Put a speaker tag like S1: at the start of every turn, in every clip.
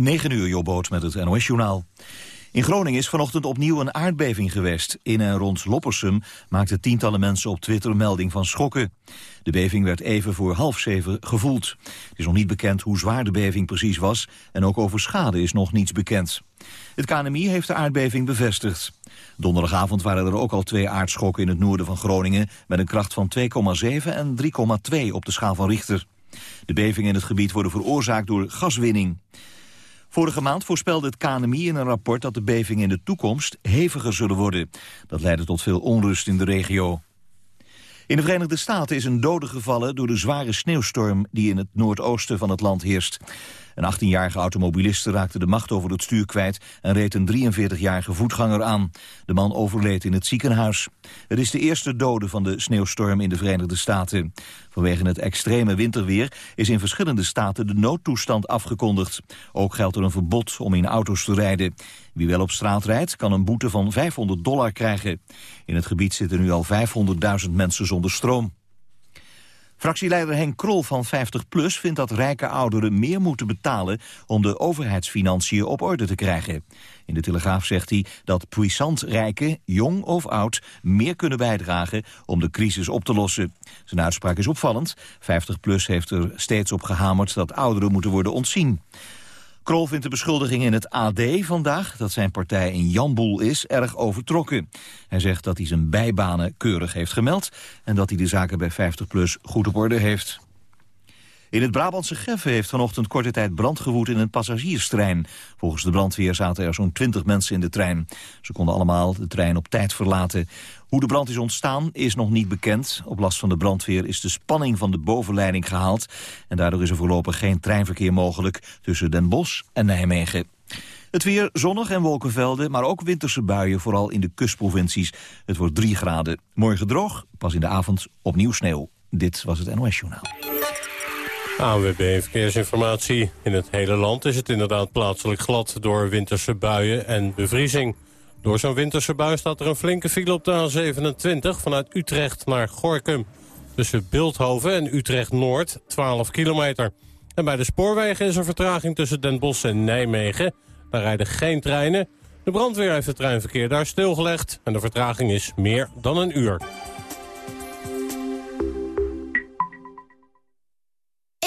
S1: 9 uur, Jobboot met het NOS-journaal. In Groningen is vanochtend opnieuw een aardbeving geweest. In en rond Loppersum maakten tientallen mensen op Twitter melding van schokken. De beving werd even voor half zeven gevoeld. Het is nog niet bekend hoe zwaar de beving precies was... en ook over schade is nog niets bekend. Het KNMI heeft de aardbeving bevestigd. Donderdagavond waren er ook al twee aardschokken in het noorden van Groningen... met een kracht van 2,7 en 3,2 op de schaal van Richter. De bevingen in het gebied worden veroorzaakt door gaswinning. Vorige maand voorspelde het KNMI in een rapport dat de bevingen in de toekomst heviger zullen worden. Dat leidde tot veel onrust in de regio. In de Verenigde Staten is een dode gevallen door de zware sneeuwstorm die in het noordoosten van het land heerst. Een 18-jarige automobiliste raakte de macht over het stuur kwijt en reed een 43-jarige voetganger aan. De man overleed in het ziekenhuis. Het is de eerste dode van de sneeuwstorm in de Verenigde Staten. Vanwege het extreme winterweer is in verschillende staten de noodtoestand afgekondigd. Ook geldt er een verbod om in auto's te rijden. Wie wel op straat rijdt, kan een boete van 500 dollar krijgen. In het gebied zitten nu al 500.000 mensen zonder stroom. Fractieleider Henk Krol van 50PLUS vindt dat rijke ouderen meer moeten betalen om de overheidsfinanciën op orde te krijgen. In de Telegraaf zegt hij dat puissant rijken, jong of oud, meer kunnen bijdragen om de crisis op te lossen. Zijn uitspraak is opvallend. 50PLUS heeft er steeds op gehamerd dat ouderen moeten worden ontzien. Krol vindt de beschuldiging in het AD vandaag dat zijn partij een jamboel is erg overtrokken. Hij zegt dat hij zijn bijbanen keurig heeft gemeld en dat hij de zaken bij 50PLUS goed op orde heeft. In het Brabantse Geffen heeft vanochtend korte tijd brand gewoed in een passagierstrein. Volgens de brandweer zaten er zo'n 20 mensen in de trein. Ze konden allemaal de trein op tijd verlaten. Hoe de brand is ontstaan is nog niet bekend. Op last van de brandweer is de spanning van de bovenleiding gehaald. En daardoor is er voorlopig geen treinverkeer mogelijk tussen Den Bosch en Nijmegen. Het weer zonnig en wolkenvelden, maar ook winterse buien, vooral in de kustprovincies. Het wordt 3 graden. Morgen droog, pas in de avond opnieuw sneeuw. Dit was het NOS Journaal.
S2: ANWB Verkeersinformatie. In het hele land is het inderdaad plaatselijk glad door winterse buien en bevriezing. Door zo'n winterse bui staat er een flinke file op de A27 vanuit Utrecht naar Gorkum. Tussen Beeldhoven en Utrecht-Noord 12 kilometer. En bij de spoorwegen is er vertraging tussen Den Bosch en Nijmegen. Daar rijden geen treinen. De brandweer heeft het treinverkeer daar stilgelegd en de vertraging is meer dan een uur.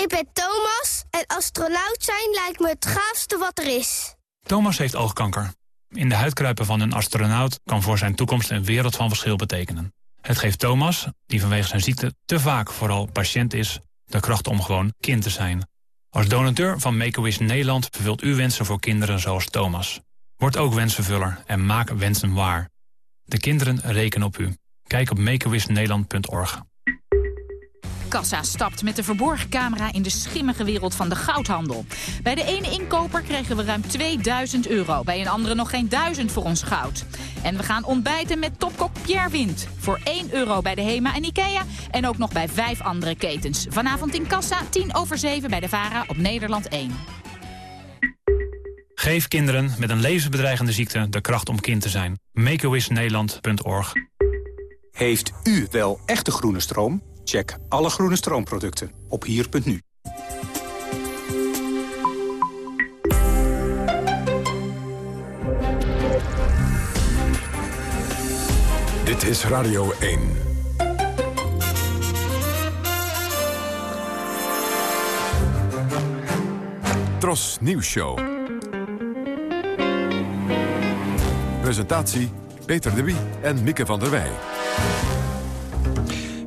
S3: Ik ben Thomas en astronaut zijn lijkt me het gaafste wat er is.
S4: Thomas heeft oogkanker. In de huidkruipen van een astronaut kan voor zijn toekomst een wereld van verschil betekenen. Het geeft Thomas, die vanwege zijn ziekte te vaak vooral patiënt is, de kracht om gewoon kind te zijn. Als donateur van Make-A-Wish Nederland vervult u wensen voor kinderen zoals Thomas. Word ook wensvervuller en maak wensen waar. De kinderen rekenen op u. Kijk op makeawishnederland.org.
S5: Kassa stapt met de verborgen camera in de schimmige wereld van de goudhandel. Bij de ene inkoper kregen we ruim 2000 euro. Bij een andere nog geen 1000 voor ons goud. En we gaan ontbijten met topkok Pierre Wind. Voor 1 euro bij de HEMA en IKEA. En ook nog bij vijf andere ketens. Vanavond in Kassa, 10 over 7 bij de VARA op Nederland 1.
S4: Geef kinderen met een levensbedreigende ziekte de kracht om kind te zijn. MakeAWishNederland.org
S6: Heeft u wel echte groene stroom? Check alle groene stroomproducten op hier.nu.
S7: Dit is Radio 1. Tros Nieuws Show. Presentatie Peter de Wie en Mieke van der Wij.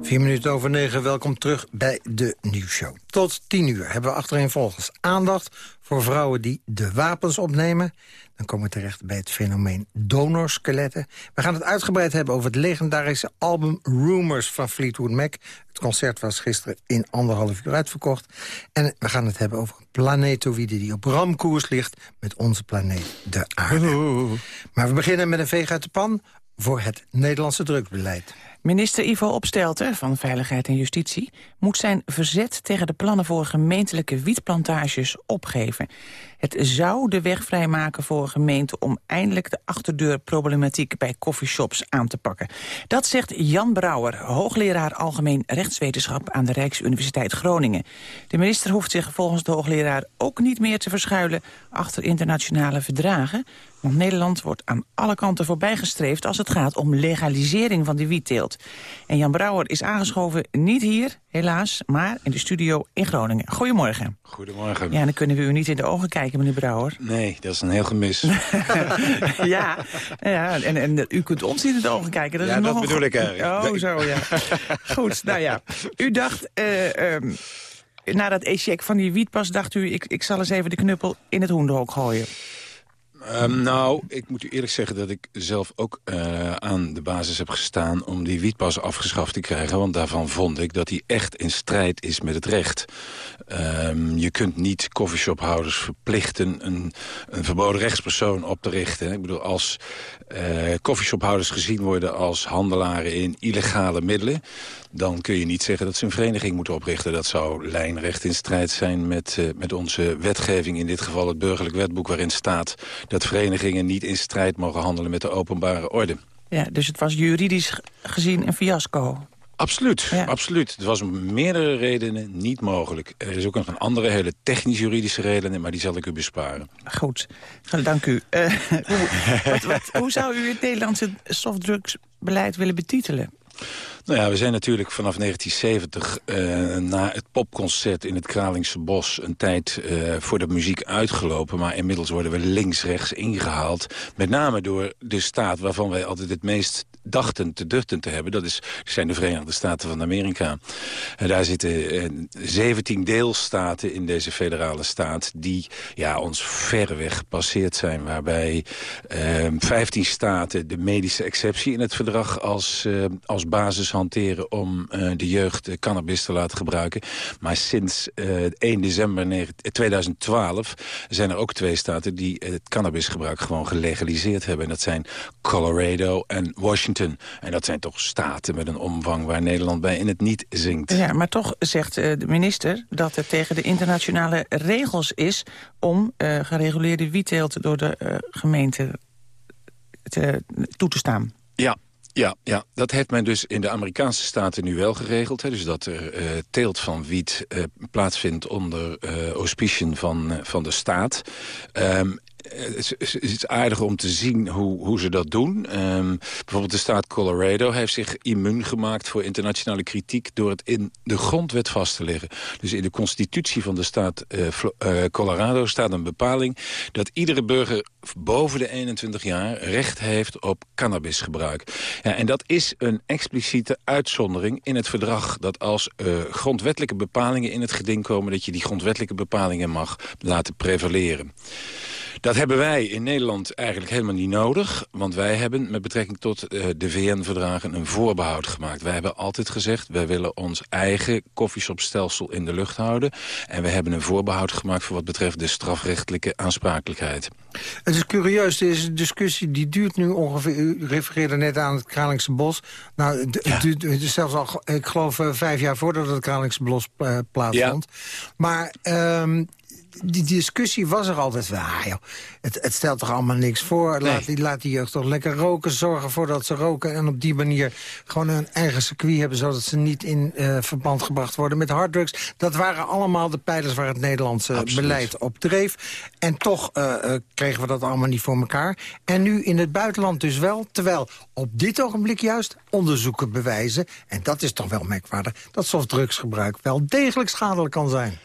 S8: Vier minuten over negen, welkom terug bij de nieuwsshow. Tot tien uur hebben we achtereenvolgens aandacht voor vrouwen die de wapens opnemen. Dan komen we terecht bij het fenomeen donorskeletten. We gaan het uitgebreid hebben over het legendarische album Rumors van Fleetwood Mac. Het concert was gisteren in anderhalf uur uitverkocht. En we gaan het hebben over een planetoïde die op ramkoers ligt... met onze planeet, de aarde. Maar we beginnen met een veeg uit de pan voor het Nederlandse drugsbeleid.
S9: Minister Ivo Opstelten van Veiligheid en Justitie moet zijn verzet tegen de plannen voor gemeentelijke wietplantages opgeven. Het zou de weg vrijmaken voor gemeenten om eindelijk de achterdeurproblematiek bij coffeeshops aan te pakken. Dat zegt Jan Brouwer, hoogleraar Algemeen Rechtswetenschap aan de Rijksuniversiteit Groningen. De minister hoeft zich volgens de hoogleraar ook niet meer te verschuilen achter internationale verdragen. Want Nederland wordt aan alle kanten voorbijgestreefd als het gaat om legalisering van de wietteelt. En Jan Brouwer is aangeschoven niet hier, helaas, maar in de studio in Groningen. Goedemorgen.
S10: Goedemorgen.
S9: Ja, dan kunnen we u niet in de ogen kijken, meneer Brouwer.
S10: Nee, dat is een heel gemis.
S9: ja, ja en, en u kunt ons niet in de ogen kijken. Dat
S10: ja,
S9: is
S10: dat
S9: nog
S10: bedoel ik eigenlijk.
S9: Oh, zo, ja. Goed, nou ja. U dacht... Uh, um, na dat e-check van die wietpas dacht u... Ik, ik zal eens even de knuppel in het hoenderhok gooien.
S10: Um, nou, ik moet u eerlijk zeggen dat ik zelf ook uh, aan de basis heb gestaan... om die wietpas afgeschaft te krijgen. Want daarvan vond ik dat die echt in strijd is met het recht. Um, je kunt niet coffeeshophouders verplichten... Een, een verboden rechtspersoon op te richten. Ik bedoel, als uh, coffeeshophouders gezien worden als handelaren in illegale middelen... dan kun je niet zeggen dat ze een vereniging moeten oprichten. Dat zou lijnrecht in strijd zijn met, uh, met onze wetgeving. In dit geval het burgerlijk wetboek waarin staat... verenigingen niet in strijd mogen handelen met de openbare orde.
S9: Ja, dus het was juridisch gezien een fiasco.
S10: Absoluut, ja. absoluut. Het was om meerdere redenen niet mogelijk. Er is ook nog een andere hele technisch-juridische reden, maar die zal ik u besparen.
S9: Goed, dank u. Uh, hoe, wat, wat, hoe zou u het Nederlandse softdrugsbeleid willen betitelen?
S10: Nou ja, we zijn natuurlijk vanaf 1970 uh, na het popconcert in het Kralingse Bos... een tijd uh, voor de muziek uitgelopen. Maar inmiddels worden we links-rechts ingehaald. Met name door de staat waarvan wij altijd het meest dachten te duchten te hebben. Dat is, zijn de Verenigde Staten van Amerika. Uh, daar zitten uh, 17 deelstaten in deze federale staat... die ja, ons verreweg gepasseerd zijn. Waarbij uh, 15 staten de medische exceptie in het verdrag als, uh, als basis hanteren... om uh, de jeugd cannabis te laten gebruiken. Maar sinds 1 december 2012 zijn er ook twee staten... die het cannabisgebruik gewoon gelegaliseerd hebben. En dat zijn Colorado en Washington. En dat zijn toch staten met een omvang waar Nederland bij in het niet zingt.
S9: Ja, maar toch zegt uh, de minister dat het tegen de internationale regels is... om uh, gereguleerde wietteelt door de uh, gemeente te, toe te staan.
S10: Ja, ja, ja, dat heeft men dus in de Amerikaanse staten nu wel geregeld. Hè, dus dat er uh, teelt van wiet uh, plaatsvindt onder uh, auspiciën van, van de staat. Um, het is, aardig om te zien hoe, hoe ze dat doen. Um, bijvoorbeeld de staat Colorado heeft zich immuun gemaakt voor internationale kritiek... door het in de grondwet vast te leggen. Dus in de constitutie van de staat uh, uh, Colorado staat een bepaling... dat iedere burger boven de 21 jaar recht heeft op cannabisgebruik. Ja, en dat is een expliciete uitzondering in het verdrag... dat als grondwettelijke bepalingen in het geding komen... dat je die grondwettelijke bepalingen mag laten prevaleren. Dat hebben wij in Nederland eigenlijk helemaal niet nodig. Want wij hebben met betrekking tot uh, de VN-verdragen een voorbehoud gemaakt. Wij hebben altijd gezegd, wij willen ons eigen koffieshopstelsel in de lucht houden. En we hebben een voorbehoud gemaakt voor wat betreft de strafrechtelijke aansprakelijkheid.
S8: Het is curieus, deze discussie die duurt nu ongeveer... U refereerde net aan het Kralingse Bos. Nou, het ja. duurt zelfs al, ik geloof, uh, vijf jaar voordat het Kralingse Bos uh, plaatsvond. Ja. Maar... Um, die discussie was er altijd van, ah, joh, het, het stelt toch allemaal niks voor. Nee. Laat, die, laat die jeugd toch lekker roken, zorgen voor dat ze roken... en op die manier gewoon een eigen circuit hebben... zodat ze niet in uh, verband gebracht worden met harddrugs. Dat waren allemaal de pijlers waar het Nederlandse Absoluut. beleid op dreef. En toch uh, uh, kregen we dat allemaal niet voor elkaar. En nu in het buitenland dus wel. Terwijl op dit ogenblik juist onderzoeken bewijzen... en dat is toch wel merkwaardig... dat softdrugsgebruik wel degelijk schadelijk kan zijn.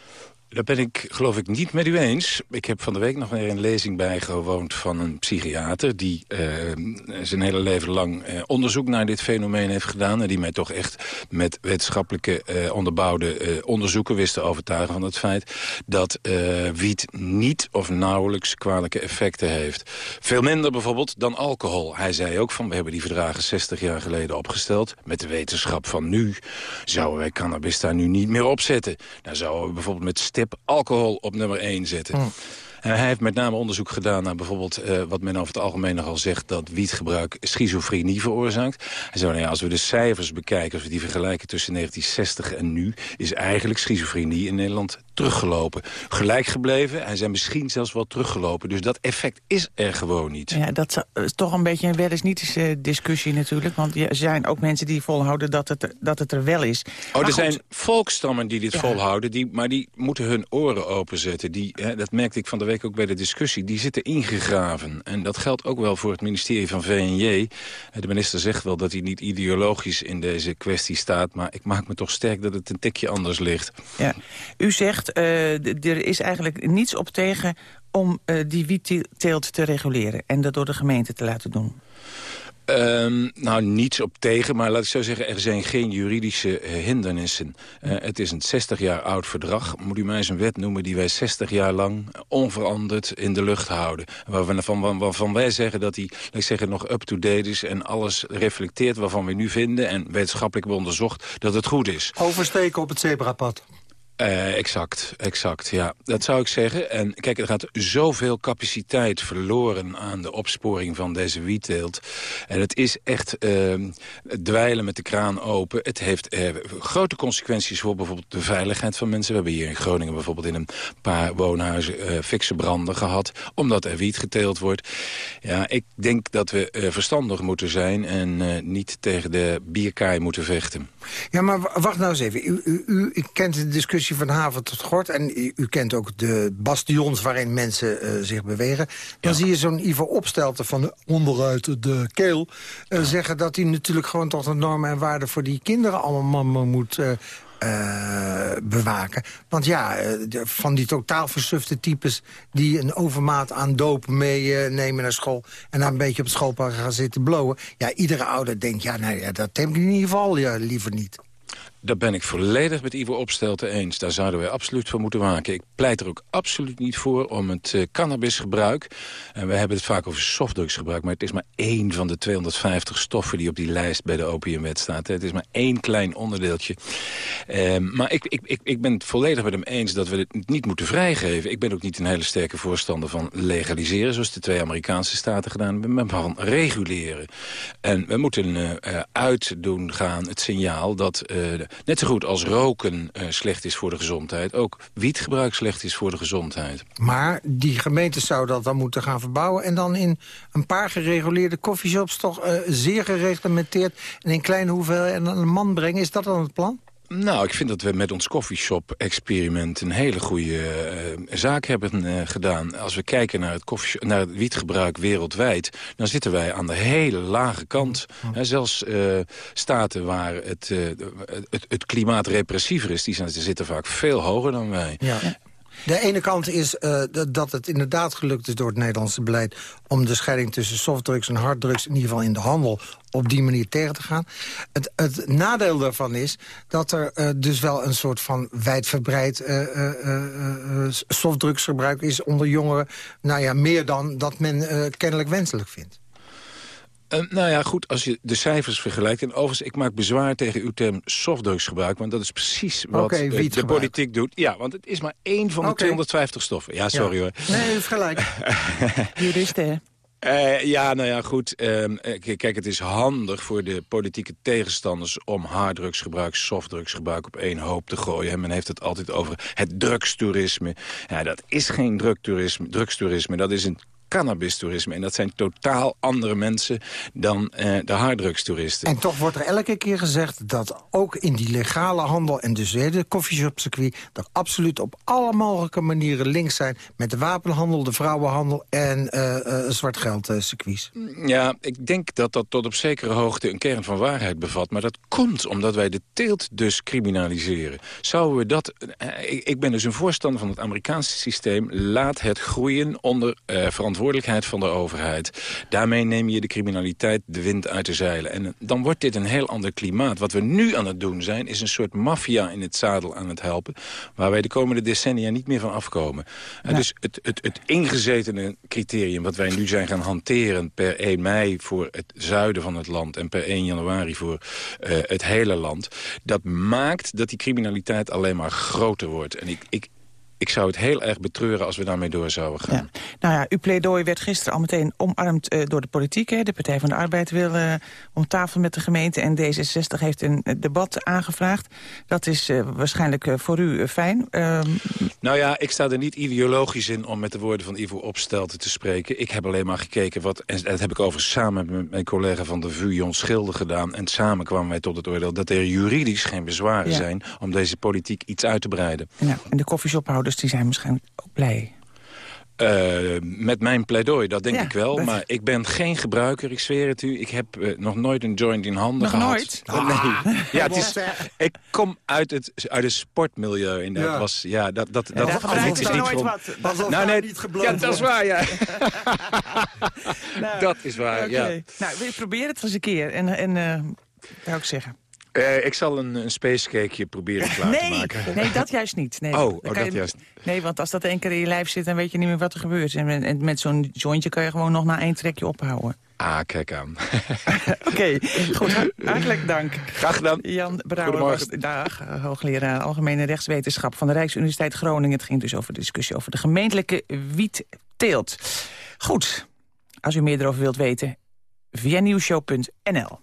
S10: Dat ben ik, geloof ik, niet met u eens. Ik heb van de week nog weer een lezing bijgewoond van een psychiater... die uh, zijn hele leven lang uh, onderzoek naar dit fenomeen heeft gedaan... en die mij toch echt met wetenschappelijke uh, onderbouwde onderzoeken wist te overtuigen van het feit... dat wiet niet of nauwelijks kwalijke effecten heeft. Veel minder bijvoorbeeld dan alcohol. Hij zei ook van, we hebben die verdragen 60 jaar geleden opgesteld. Met de wetenschap van nu zouden wij cannabis daar nu niet meer op zetten. Dan zouden we bijvoorbeeld met alcohol op nummer 1 zetten.
S8: Hm.
S10: Mm. En hij heeft met name onderzoek gedaan naar bijvoorbeeld uh, wat men over het algemeen nogal zegt... dat wietgebruik schizofrenie veroorzaakt. Hij zei, nou ja, als we de cijfers bekijken, als we die vergelijken tussen 1960 en nu... is eigenlijk schizofrenie in Nederland teruggelopen. Gelijk gebleven en zijn misschien zelfs wel teruggelopen. Dus dat effect is er gewoon niet.
S9: Ja, dat is toch een beetje een wel eens niet discussie natuurlijk. Want er zijn ook mensen die volhouden dat het, dat het er wel is.
S10: Oh, er zijn volkstammen die dit volhouden, die, maar die moeten hun oren openzetten. Die, hè, dat merkte ik van de week ook bij de discussie. Die zitten ingegraven. En dat geldt ook wel voor het ministerie van VNJ. De minister zegt wel dat hij niet ideologisch in deze kwestie staat... maar ik maak me toch sterk dat het een tikje anders ligt.
S9: Ja. U zegt, uh, er is eigenlijk niets op tegen om uh, die wietteelt te reguleren... en dat door de gemeente te laten doen.
S10: Um, nou, niets op tegen, maar laat ik zo zeggen... er zijn geen juridische uh, hindernissen. Uh, het is een 60 jaar oud verdrag. Moet u mij eens een wet noemen die wij 60 jaar lang onveranderd in de lucht houden. Waarvan, waarvan wij zeggen dat die, laat ik zeggen, nog up-to-date is... en alles reflecteert waarvan we nu vinden... en wetenschappelijk onderzocht dat het goed is.
S8: Oversteken op het zebrapad.
S10: Uh, exact, exact, ja. Dat zou ik zeggen. En kijk, er gaat zoveel capaciteit verloren aan de opsporing van deze wietteelt. En het is echt uh, dweilen met de kraan open. Het heeft uh, grote consequenties voor bijvoorbeeld de veiligheid van mensen. We hebben hier in Groningen bijvoorbeeld in een paar woonhuizen uh, fikse branden gehad. Omdat er wiet geteeld wordt. Ja, ik denk dat we verstandig moeten zijn en niet tegen de bierkaai moeten vechten.
S8: Ja, maar wacht nou eens even. U, u, u kent de discussie van haven tot gort... en u, u kent ook de bastions waarin mensen uh, zich bewegen. Dan zie je zo'n Ivo Opstelten van de onderuit de keel... Uh, zeggen dat hij natuurlijk gewoon tot een normen en waarden... voor die kinderen allemaal moet... Uh, uh, bewaken. Want ja, de, van die totaal versufte types... die een overmaat aan doop meenemen uh, naar school... en dan een beetje op het schoolpark gaan zitten blowen... ja, iedere ouder denkt, ja, nou ja, dat heb ik in ieder geval ja, liever niet.
S10: Daar ben ik volledig met Ivo Opstelten eens. Daar zouden wij absoluut voor moeten waken. Ik pleit er ook absoluut niet voor om het uh, cannabisgebruik... en we hebben het vaak over softdrugsgebruik... maar het is maar één van de 250 stoffen die op die lijst bij de opiumwet staat. Het is maar één klein onderdeeltje. Uh, maar ik, ik, ik, ik ben het volledig met hem eens dat we het niet moeten vrijgeven. Ik ben ook niet een hele sterke voorstander van legaliseren... zoals de twee Amerikaanse staten gedaan hebben, maar van reguleren. En we moeten uh, uitdoen gaan het signaal dat net zo goed als roken uh, slecht is voor de gezondheid... ook wietgebruik slecht is voor de gezondheid.
S8: Maar die gemeente zou dat dan moeten gaan verbouwen... en dan in een paar gereguleerde koffieshops toch uh, zeer gereglementeerd... en in kleine hoeveelheden een man brengen. Is dat dan het plan?
S10: Nou, ik vind dat we met ons coffeeshop-experiment... een hele goede uh, zaak hebben uh, gedaan. Als we kijken naar het, naar het wietgebruik wereldwijd... dan zitten wij aan de hele lage kant. Oh. zelfs uh, staten waar het, het, het, klimaat repressiever is... die zitten vaak veel hoger dan wij.
S8: Ja. De ene kant is uh, dat het inderdaad gelukt is door het Nederlandse beleid... om de scheiding tussen softdrugs en harddrugs... in ieder geval in de handel op die manier tegen te gaan. Het, het nadeel daarvan is dat er uh, dus wel een soort van wijdverbreid uh, softdrugsgebruik is onder jongeren. Nou ja, meer dan dat men kennelijk wenselijk vindt.
S10: Uh, nou ja, goed, als je de cijfers vergelijkt... en overigens, ik maak bezwaar tegen uw term softdrugsgebruik... want dat is precies wat okay, de politiek doet. Ja, want het is maar één van de 250 stoffen. Ja, sorry
S8: ja.
S10: hoor.
S8: Nee, gelijk.
S9: Juristen,
S10: uh, ja, nou ja, goed. Uh, kijk, het is handig voor de politieke tegenstanders... om harddrugsgebruik, softdrugsgebruik op één hoop te gooien. Men heeft het altijd over het drugstoerisme. Ja, dat is geen drugtoerisme, drugstoerisme. Dat is een cannabistoerisme. En dat zijn totaal andere mensen dan uh, de harddrugstoeristen.
S8: En toch wordt er elke keer gezegd dat ook in die legale handel... en dus de koffieshopcircuit... er absoluut op alle mogelijke manieren links zijn... met de wapenhandel, de vrouwenhandel en uh, uh, zwart geldcircuits.
S10: Ja, ik denk dat dat tot op zekere hoogte een kern van waarheid bevat. Maar dat komt omdat wij de teelt dus criminaliseren. Zouden we dat... Ik, ik ben dus een voorstander van het Amerikaanse systeem. Laat het groeien onder verantwoordelijkheid verantwoordelijkheid van de overheid. Daarmee neem je de criminaliteit de wind uit de zeilen. En dan wordt dit een heel ander klimaat. Wat we nu aan het doen zijn, is een soort maffia in het zadel aan het helpen... waar wij de komende decennia niet meer van afkomen. Ja. Dus het, het, het ingezetene criterium wat wij nu zijn gaan hanteren... per 1 mei voor het zuiden van het land... en per 1 januari voor uh, het hele land... dat maakt dat die criminaliteit alleen maar groter wordt. En ik, ik, ik zou het heel erg betreuren als we daarmee door zouden gaan.
S9: Ja. Nou ja, uw pleidooi werd gisteren al meteen omarmd uh, door de politiek. Hè. De Partij van de Arbeid wil uh, om tafel met de gemeente... en D66 heeft een debat aangevraagd. Dat is uh, waarschijnlijk voor u fijn.
S10: Ehm, nou ja, ik sta er niet ideologisch in om met de woorden van Ivo Opstelten te spreken. Ik heb alleen maar gekeken, wat, en dat heb ik over samen met mijn collega van de VU, Jon Schilder, gedaan. En samen kwamen wij tot het oordeel dat er juridisch geen bezwaren ja. zijn... om deze politiek iets uit te breiden.
S9: Ja, en de koffieshophouders die zijn waarschijnlijk ook blij.
S10: Uh, met mijn pleidooi, dat denk ja, ik wel. Dat... Maar ik ben geen gebruiker, ik zweer het u. Ik heb uh, nog nooit een joint in handen
S9: nog
S10: gehad.
S9: nooit?
S10: Ah. Nee. Ja, het is, ik kom uit het, uit het sportmilieu. En dat ja. was, ja, dat, dat, dat,
S9: ja,
S10: dat
S9: is niet nooit wat.
S8: Pas nou, nee, niet
S10: Ja, dat is waar, ja. nou, dat is waar,
S9: okay. ja. Nou, we proberen het eens een keer. En, en uh, zou ik zeggen.
S10: Uh, ik zal een, een spacecakeje proberen klaar
S9: nee,
S10: te maken.
S9: Nee, dat juist niet. Nee,
S10: oh, oh dat je, juist
S9: Nee, want als dat één keer in je lijf zit, dan weet je niet meer wat er gebeurt. En, met zo'n jointje kan je gewoon nog na één trekje ophouden.
S10: Ah, kijk aan.
S9: Oké, okay, goed. Hartelijk dank.
S10: Graag gedaan.
S9: Jan Brouwer was dag, hoogleraar Algemene Rechtswetenschap van de Rijksuniversiteit Groningen. Het ging dus over de discussie over de gemeentelijke wietteelt. Goed, als u meer erover wilt weten, via nieuwshow.nl.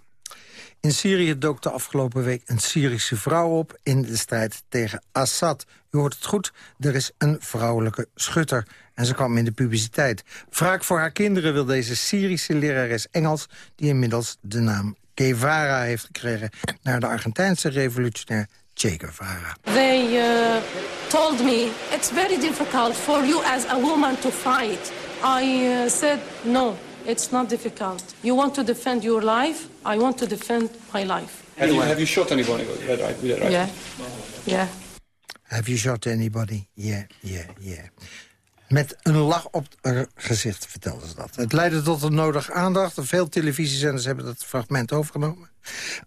S8: In Syrië dook de afgelopen week een Syrische vrouw op in de strijd tegen Assad. U hoort het goed, er is een vrouwelijke schutter. En ze kwam in de publiciteit. Wraak voor haar kinderen wil deze Syrische lerares Engels... die inmiddels de naam Guevara heeft gekregen... naar de Argentijnse revolutionair Che Guevara.
S11: They uh, told me, it's very difficult for you as a woman to fight. I uh, said, no, it's not difficult. You want to defend your life, I want to defend my life.
S12: Have you, have you shot anybody with that, right? Right?
S11: Yeah, yeah.
S8: Have you shot anybody? Yeah, yeah, yeah. Met een lach op het gezicht vertelde ze dat. Het leidde tot een nodige aandacht. Veel televisiezenders hebben dat fragment overgenomen.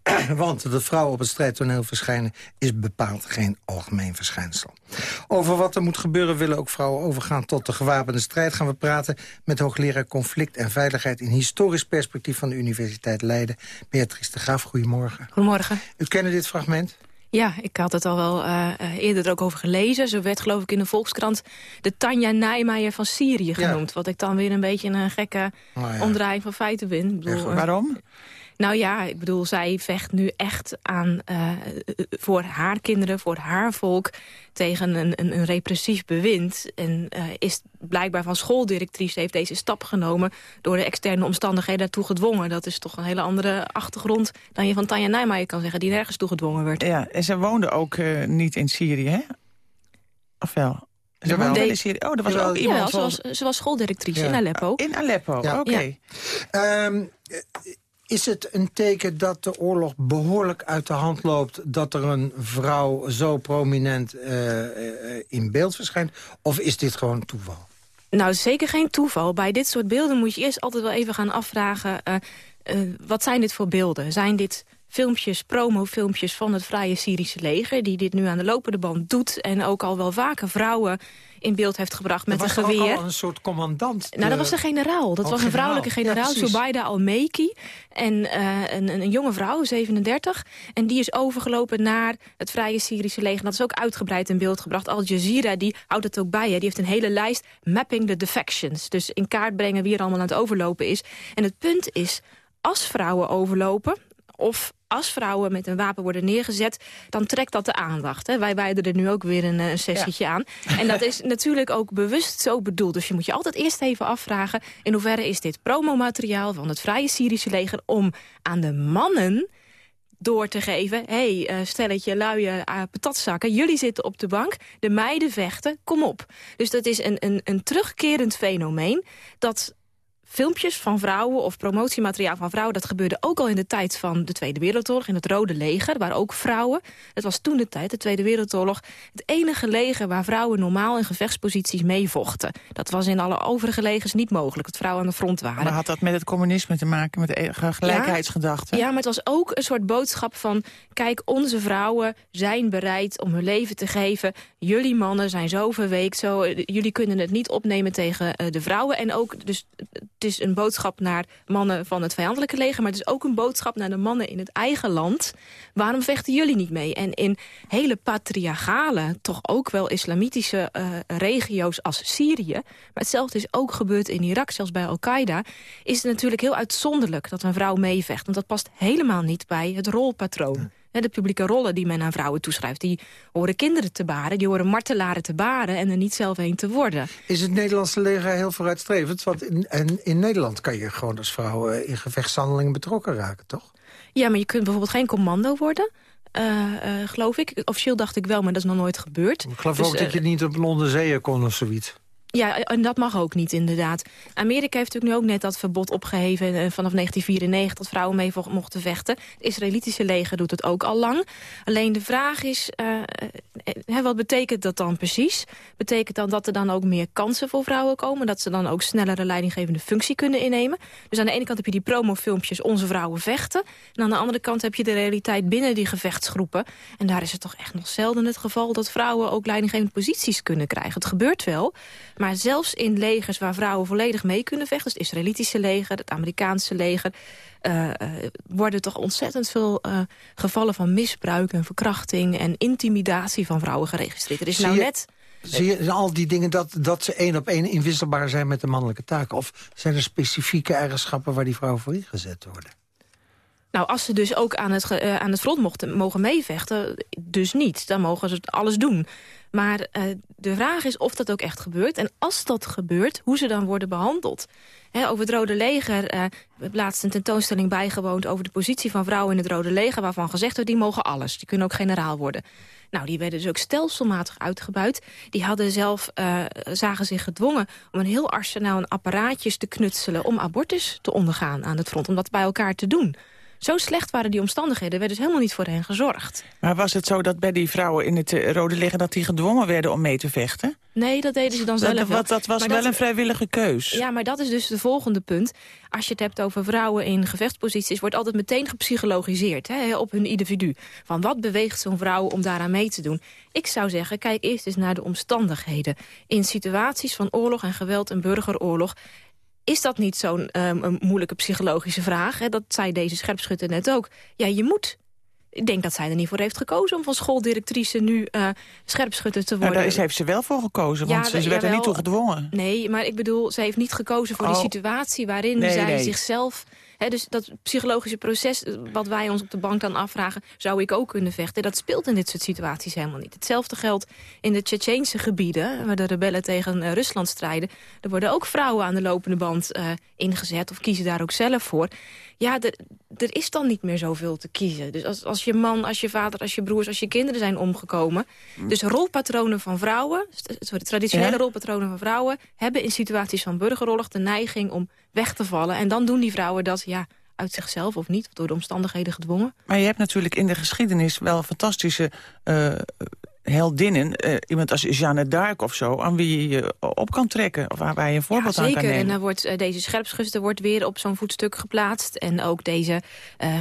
S8: Want de vrouw op het strijdtoneel verschijnen... is bepaald geen algemeen verschijnsel. Over wat er moet gebeuren willen ook vrouwen overgaan... tot de gewapende strijd gaan we praten... met hoogleraar conflict en veiligheid... in historisch perspectief van de Universiteit Leiden. Beatrice de Graaf, goedemorgen.
S13: Goedemorgen.
S8: U kent dit fragment?
S13: Ja, ik had het al wel uh, eerder er ook over gelezen. Ze werd geloof ik in de Volkskrant de Tanja Nijmeijer van Syrië genoemd. Ja. Wat ik dan weer een beetje een gekke oh, ja. omdraaiing van feiten vind.
S9: Ik bedoel, Waarom?
S13: Nou ja, ik bedoel, zij vecht nu echt aan uh, voor haar kinderen, voor haar volk... tegen een, een, een repressief bewind. En uh, is blijkbaar van schooldirectrice heeft deze stap genomen... door de externe omstandigheden daartoe gedwongen. Dat is toch een hele andere achtergrond dan je van Tanja Nijmeijer kan zeggen... die nergens toe gedwongen werd.
S9: Ja, en ze woonde ook uh, niet in Syrië, hè? Of wel? Ze woonde in Syrië. Oh, er was
S13: ja,
S9: ook iemand.
S13: Ja, ze, was, ze was schooldirectrice ja. in Aleppo.
S9: In Aleppo, ja. oké.
S8: Okay. Um, is het een teken dat de oorlog behoorlijk uit de hand loopt... dat er een vrouw zo prominent uh, uh, in beeld verschijnt? Of is dit gewoon toeval?
S13: Nou, zeker geen toeval. Bij dit soort beelden moet je eerst altijd wel even gaan afvragen... Uh, wat zijn dit voor beelden? Zijn dit filmpjes, promofilmpjes van het Vrije Syrische leger... die dit nu aan de lopende band doet en ook al wel vaker vrouwen in beeld heeft gebracht met een geweer.
S8: was al een soort commandant.
S13: Nou, dat was de generaal. Dat
S8: oh,
S13: was een vrouwelijke generaal, ja, Zubaida al-Meki. En uh, een, een, jonge vrouw, 37. En die is overgelopen naar het Vrije Syrische leger. Dat is ook uitgebreid in beeld gebracht. Al Jazeera die houdt het ook bij. Hè. Die heeft een hele lijst mapping the defections. Dus in kaart brengen wie er allemaal aan het overlopen is. En het punt is, als vrouwen overlopen of als vrouwen met een wapen worden neergezet, dan trekt dat de aandacht. Hè. Wij wijden er nu ook weer een, een sessietje ja. aan. En dat is natuurlijk ook bewust zo bedoeld. Dus je moet je altijd eerst even afvragen... in hoeverre is dit promomateriaal van het Vrije Syrische leger... om aan de mannen door te geven... hé, hey, uh, stelletje luie uh, patatzakken, jullie zitten op de bank... de meiden vechten, kom op. Dus dat is een, een, een terugkerend fenomeen... dat filmpjes van vrouwen of promotiemateriaal van vrouwen... dat gebeurde ook al in de tijd van de Tweede Wereldoorlog... in het Rode Leger, waar ook vrouwen... het was toen de tijd, de Tweede Wereldoorlog... het enige leger waar vrouwen normaal in gevechtsposities meevochten. Dat was in alle overige legers niet mogelijk, dat vrouwen aan de front waren.
S9: Maar had dat met het communisme te maken, met de gelijkheidsgedachte?
S13: Ja, ja, maar het was ook een soort boodschap van... kijk, onze vrouwen zijn bereid om hun leven te geven. Jullie mannen zijn zo verweekt, zo, jullie kunnen het niet opnemen tegen uh, de vrouwen. En ook dus het is een boodschap naar mannen van het vijandelijke leger... maar het is ook een boodschap naar de mannen in het eigen land. Waarom vechten jullie niet mee? En in hele patriarchale, toch ook wel islamitische uh, regio's als Syrië... maar hetzelfde is ook gebeurd in Irak, zelfs bij Al-Qaeda... is het natuurlijk heel uitzonderlijk dat een vrouw meevecht. Want dat past helemaal niet bij het rolpatroon. De publieke rollen die men aan vrouwen toeschrijft... die horen kinderen te baren, die horen martelaren te baren... en er niet zelf een te worden.
S8: Is het Nederlandse leger heel vooruitstrevend? Want in, in, in Nederland kan je gewoon als vrouw eh, in gevechtshandelingen betrokken raken, toch?
S13: Ja, maar je kunt bijvoorbeeld geen commando worden... Uh, uh, geloof ik. Officieel dacht ik wel, maar dat is nog nooit gebeurd.
S8: Ik geloof dus, ook dat je niet op Londen zeeën kon of zoiets.
S13: Ja, en dat mag ook niet, inderdaad. Amerika heeft natuurlijk nu ook net dat verbod opgeheven... Eh, vanaf 1994 dat vrouwen mee mochten vechten. Het Israëlitische leger doet het ook al lang. Alleen de vraag is, uh, wat betekent dat dan precies? Betekent dan dat er dan ook meer kansen voor vrouwen komen? Dat ze dan ook sneller een leidinggevende functie kunnen innemen? Dus aan de ene kant heb je die promofilmpjes Onze Vrouwen Vechten. En aan de andere kant heb je de realiteit binnen die gevechtsgroepen. En daar is het toch echt nog zelden het geval... dat vrouwen ook leidinggevende posities kunnen krijgen. Het gebeurt wel... Maar zelfs in legers waar vrouwen volledig mee kunnen vechten... het Israëlitische leger, het Amerikaanse leger... Uh, uh, worden toch ontzettend veel uh, gevallen van misbruik en verkrachting... en intimidatie van vrouwen geregistreerd. Er is nou net...
S8: Zie je al die dingen dat, dat ze één op één inwisselbaar zijn met de mannelijke taken? Of zijn er specifieke eigenschappen waar die vrouwen voor ingezet worden?
S13: Nou, als ze dus ook aan het, uh, aan het front mochten, mogen meevechten, dus niet. Dan mogen ze alles doen. Maar uh, de vraag is of dat ook echt gebeurt. En als dat gebeurt, hoe ze dan worden behandeld. Over het Rode Leger, uh, we laatst een tentoonstelling bijgewoond... over de positie van vrouwen in het Rode Leger... waarvan gezegd wordt, die mogen alles. Die kunnen ook generaal worden. Nou, die werden dus ook stelselmatig uitgebuit. Die hadden zelf, zagen zich gedwongen om een heel arsenaal aan apparaatjes te knutselen... om abortus te ondergaan aan het front, om dat bij elkaar te doen. Zo slecht waren die omstandigheden, er werd dus helemaal niet voor hen gezorgd.
S9: Maar was het zo dat bij die vrouwen in het uh, Rode Liggen... dat die gedwongen werden om mee te vechten?
S13: Nee, dat deden ze dan zelf
S9: dat,
S13: wel.
S9: Dat was maar wel dat, een vrijwillige keus.
S13: Ja, maar dat is dus het volgende punt. Als je het hebt over vrouwen in gevechtsposities... wordt altijd meteen gepsychologiseerd hè, op hun individu. Van wat beweegt zo'n vrouw om daaraan mee te doen? Ik zou zeggen, kijk eerst eens naar de omstandigheden. In situaties van oorlog en geweld en burgeroorlog is dat niet zo'n um, moeilijke psychologische vraag? Hè? Dat zei deze scherpschutter net ook. Ja, je moet. Ik denk dat zij er niet voor heeft gekozen om van schooldirectrice nu uh, scherpschutter te worden.
S9: Nou, daar heeft ze wel voor gekozen, want ja, ze, ze werd er niet toe gedwongen.
S13: Nee, maar ik bedoel, ze heeft niet gekozen voor oh. die situatie waarin nee, zij nee. zichzelf Dus dat psychologische proces, wat wij ons op de bank dan afvragen... zou ik ook kunnen vechten, dat speelt in dit soort situaties helemaal niet. Hetzelfde geldt in de Tsjetsjeense gebieden... waar de rebellen tegen uh, Rusland strijden. Er worden ook vrouwen aan de lopende band uh, ingezet... of kiezen daar ook zelf voor. Ja, er is dan niet meer zoveel te kiezen. Dus als, als je man, als je vader, als je broers, als je kinderen zijn omgekomen... dus rolpatronen van vrouwen, sorry, traditionele ja? rolpatronen van vrouwen... hebben in situaties van burgeroorlog de neiging om weg te vallen. En dan doen die vrouwen dat ja, uit zichzelf of niet, door de omstandigheden gedwongen.
S9: Maar je hebt natuurlijk in de geschiedenis wel fantastische uh, heldinnen. Uh, iemand als Jeanne d'Arc of zo, aan wie je op kan trekken. Of waar, waar je een voorbeeld
S13: ja,
S9: aan kan nemen.
S13: En dan wordt, uh, deze scherpschuster wordt weer op zo'n voetstuk geplaatst. En ook deze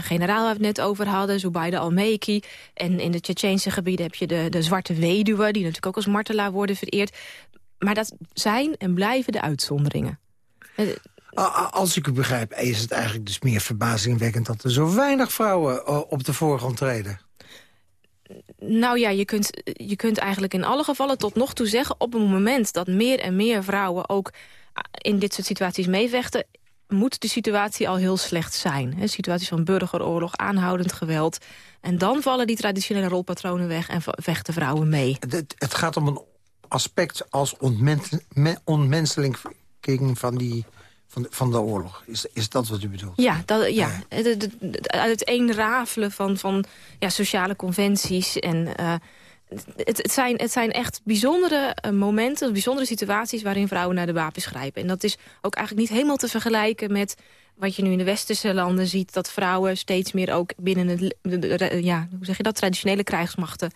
S13: generaal waar we het net over hadden, Zubaida al-Meki. En in de Tsjetsjeense gebieden heb je de, de zwarte weduwe... die natuurlijk ook als martelaar worden vereerd. Maar dat zijn en blijven de uitzonderingen.
S8: Als ik u begrijp, is het eigenlijk dus meer verbazingwekkend... dat er zo weinig vrouwen op de voorgrond treden.
S13: Nou ja, je kunt, je kunt eigenlijk in alle gevallen tot nog toe zeggen... op het moment dat meer en meer vrouwen ook in dit soort situaties meevechten... moet de situatie al heel slecht zijn. He, situaties van burgeroorlog, aanhoudend geweld. En dan vallen die traditionele rolpatronen weg en vechten vrouwen mee.
S8: Het, het gaat om een aspect als ontmens, ontmenselijking van die van de, van de oorlog. Is, is dat wat u bedoelt?
S13: Ja, dat, ja. Het, het eenrafelen van, van ja, sociale conventies. En, uh, het, het, zijn, het zijn echt bijzondere uh, momenten, bijzondere situaties... waarin vrouwen naar de wapens grijpen. En dat is ook eigenlijk niet helemaal te vergelijken met wat je nu in de westerse landen ziet... dat vrouwen steeds meer ook binnen het, ja, hoe zeg je dat, traditionele krijgsmachten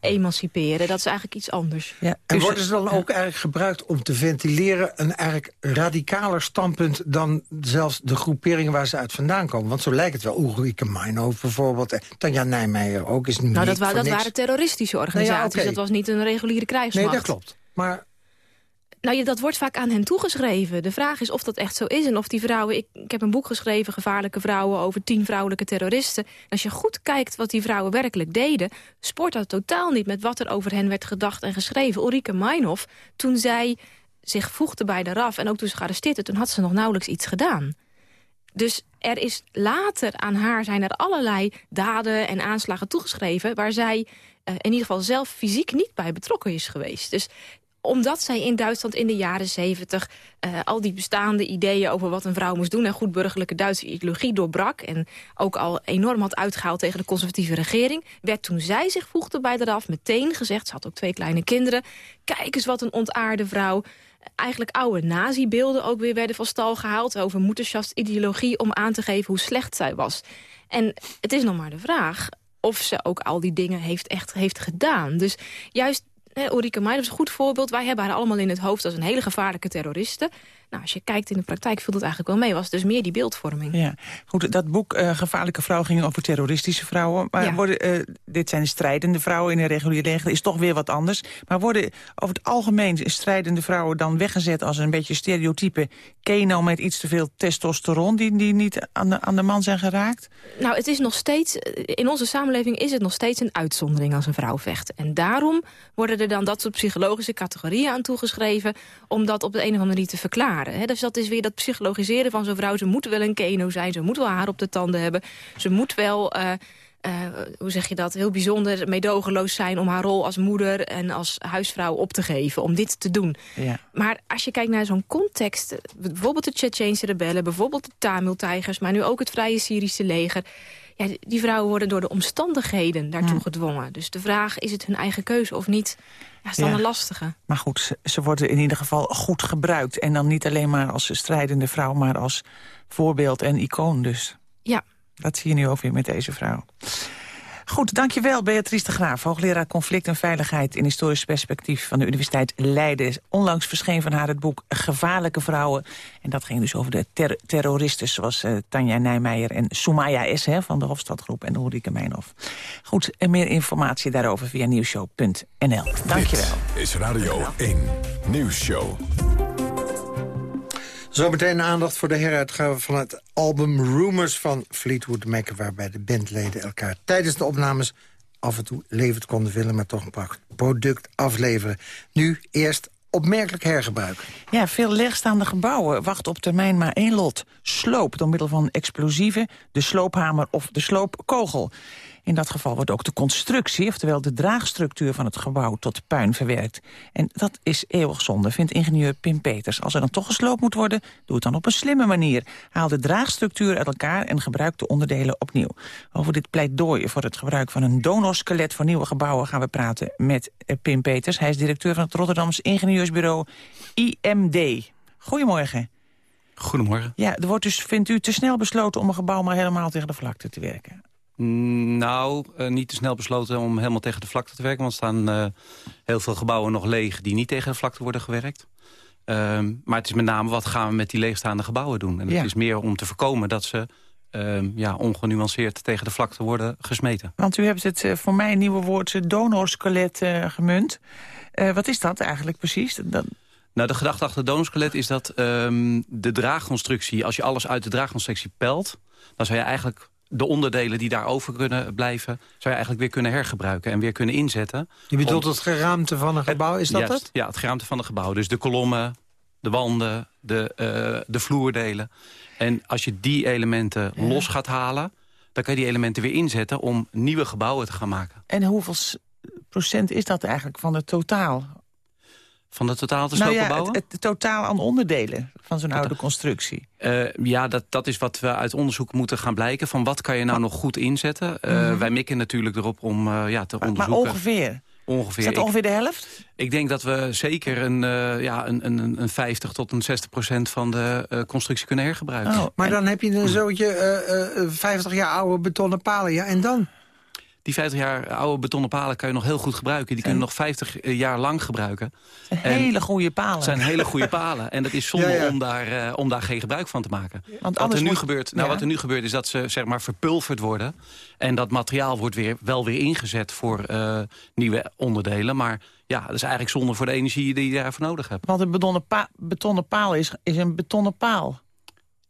S13: emanciperen. Dat is eigenlijk iets anders.
S8: Ja, en dus, worden ze dan ook eigenlijk gebruikt om te ventileren... een eigenlijk radicaler standpunt dan zelfs de groeperingen waar ze uit vandaan komen? Want zo lijkt het wel. Ulrike Meinhof bijvoorbeeld. Tanja Nijmeijer ook is niet
S13: Nou, dat, wa dat waren terroristische organisaties. Nou ja, okay. Dat was niet een reguliere krijgsmacht.
S8: Nee, dat klopt. Maar
S13: Nou, dat wordt vaak aan hen toegeschreven. De vraag is of dat echt zo is en of die vrouwen... Ik, heb een boek geschreven, Gevaarlijke Vrouwen... over tien vrouwelijke terroristen. als je goed kijkt wat die vrouwen werkelijk deden... sport dat totaal niet met wat er over hen werd gedacht en geschreven. Ulrike Meinhof, toen zij zich voegde bij de RAF... en ook toen ze gearresteerd toen had ze nog nauwelijks iets gedaan. Dus er is later aan haar zijn er allerlei daden en aanslagen toegeschreven... waar zij uh, in ieder geval zelf fysiek niet bij betrokken is geweest. Dus omdat zij in Duitsland in de jaren zeventig... Uh, al die bestaande ideeën over wat een vrouw moest doen... en goed burgerlijke Duitse ideologie doorbrak... en ook al enorm had uitgehaald tegen de conservatieve regering... werd toen zij zich voegde bij de RAF meteen gezegd... ze had ook twee kleine kinderen... kijk eens wat een ontaarde vrouw eigenlijk oude nazi-beelden ook weer werden van stal gehaald... over moederschaftsideologie om aan te geven hoe slecht zij was. En het is nog maar de vraag of ze ook al die dingen heeft, echt heeft gedaan. Dus juist Ulrike Meijer is een goed voorbeeld. Wij hebben haar allemaal in het hoofd als een hele gevaarlijke terroriste. Nou, als je kijkt in de praktijk viel het eigenlijk wel mee. Was dus meer die beeldvorming.
S9: Ja, goed. Dat boek uh, Gevaarlijke Vrouw ging over terroristische vrouwen. Maar worden, uh, dit zijn strijdende vrouwen in een regulier leger. is toch weer wat anders. Maar worden over het algemeen strijdende vrouwen dan weggezet als een beetje stereotype keno met iets te veel testosteron die, die niet aan de, aan de man zijn geraakt?
S13: Nou, het is nog steeds, in onze samenleving is het nog steeds een uitzondering als een vrouw vecht. En daarom worden er dan dat soort psychologische categorieën aan toegeschreven om dat op de een of andere manier te verklaren. Hè? Dus dat is weer dat psychologiseren van zo'n vrouw. Ze moet wel een keno zijn, ze moet wel haar op de tanden hebben. Ze moet wel... Uh, uh, hoe zeg je dat, heel bijzonder medogeloos zijn... om haar rol als moeder en als huisvrouw op te geven, om dit te doen. Ja. Maar als je kijkt naar zo'n context... bijvoorbeeld de Tsjetsjeense rebellen, bijvoorbeeld de Tamil-tijgers... maar nu ook het Vrije Syrische leger... Ja, die vrouwen worden door de omstandigheden daartoe gedwongen. Dus de vraag, is het hun eigen keuze of niet... Ja, is dan een lastige.
S9: Maar goed, ze, worden in ieder geval goed gebruikt. En dan niet alleen maar als strijdende vrouw, maar als voorbeeld en icoon dus.
S13: Ja.
S9: Dat zie je nu ook weer met deze vrouw. Goed, dankjewel Beatrice de Graaf, hoogleraar conflict en veiligheid in historisch perspectief van de Universiteit Leiden. Onlangs verscheen van haar het boek Gevaarlijke Vrouwen. En dat ging dus over de ter terroristen zoals uh, Tanja Nijmeijer en Soumaya S. Van de Hofstadgroep en Ulrike Meinhof. Goed, en meer informatie daarover via nieuwshow.nl. Dankjewel.
S7: Dit is Radio 1 Nieuwsshow.
S8: Zometeen aandacht voor de heruitgave van het album Rumors van Fleetwood Mac... waarbij de bandleden elkaar tijdens de opnames af en toe levend konden willen... maar toch een product afleveren. Nu eerst opmerkelijk hergebruik.
S9: Ja, veel leegstaande gebouwen wachten op termijn maar één lot. Sloop door middel van explosieven, de sloophamer of de sloopkogel. In dat geval wordt ook de constructie, oftewel de draagstructuur van het gebouw, tot puin verwerkt. En dat is eeuwig zonde, vindt ingenieur Pim Peters. Als er dan toch gesloopt moet worden, doe het dan op een slimme manier. Haal de draagstructuur uit elkaar en gebruik de onderdelen opnieuw. Over dit pleidooi voor het gebruik van een donorskelet voor nieuwe gebouwen gaan we praten met eh, Pim Peters. Hij is directeur van het Rotterdams ingenieursbureau IMD. Goedemorgen.
S14: Goedemorgen.
S9: Ja, er wordt dus, vindt u, te snel besloten om een gebouw maar helemaal tegen de vlakte te werken?
S14: Mm, nou, uh, niet te snel besloten om helemaal tegen de vlakte te werken. Want er staan uh, heel veel gebouwen nog leeg die niet tegen de vlakte worden gewerkt. Uh, maar het is met name wat gaan we met die leegstaande gebouwen doen. En het is meer om te voorkomen dat ze ehm, ja, ongenuanceerd tegen de vlakte worden gesmeten.
S9: Want u hebt het eh, voor mij een nieuwe woord donorskelet gemunt. wat is dat eigenlijk precies? Dat...
S14: Nou, de gedachte achter donorskelet is dat ehm, de draagconstructie... als je alles uit de draagconstructie pelt... dan zou je eigenlijk de onderdelen die daarover kunnen blijven... zou je eigenlijk weer kunnen hergebruiken en weer kunnen inzetten.
S8: Je bedoelt het geraamte van een gebouw, is dat het?
S14: Ja, het geraamte van een gebouw. Dus de kolommen, de wanden, de, uh, de vloerdelen. En als je die elementen los gaat halen... dan kan je die elementen weer inzetten om nieuwe gebouwen te gaan maken.
S9: En hoeveel procent is dat eigenlijk van het totaal?
S14: Van de totaal te
S9: nou ja, het, het, totaal aan onderdelen van zo'n oude constructie.
S14: Uh, ja, dat, dat is wat we uit onderzoek moeten gaan blijken. Van wat kan je nou nog goed inzetten? Uh, Wij mikken natuurlijk erop om uh, ja, te maar, onderzoeken.
S9: Maar ongeveer?
S14: Ongeveer.
S9: Is dat ongeveer de helft?
S14: Ik denk dat we zeker een, uh, ja, een, een, een 50 tot een 60 procent van de uh, constructie kunnen hergebruiken. Oh,
S8: maar en... dan heb je een zootje uh, 50 jaar oude betonnen palen. Ja, en dan?
S14: Die 50 jaar oude betonnen palen kan je nog heel goed gebruiken. Die kunnen nog 50 jaar lang gebruiken.
S9: hele goede palen.
S14: Het zijn hele goede palen. En dat is zonde Om, daar, om daar geen gebruik van te maken. Want wat, er nu gebeurt, nou, wat er nu gebeurt is dat ze zeg maar, verpulverd worden. En dat materiaal wordt weer, wel weer ingezet voor nieuwe onderdelen. Maar ja, dat is eigenlijk zonde voor de energie die je daarvoor nodig hebt.
S9: Want een betonnen, betonnen paal is, is een betonnen paal.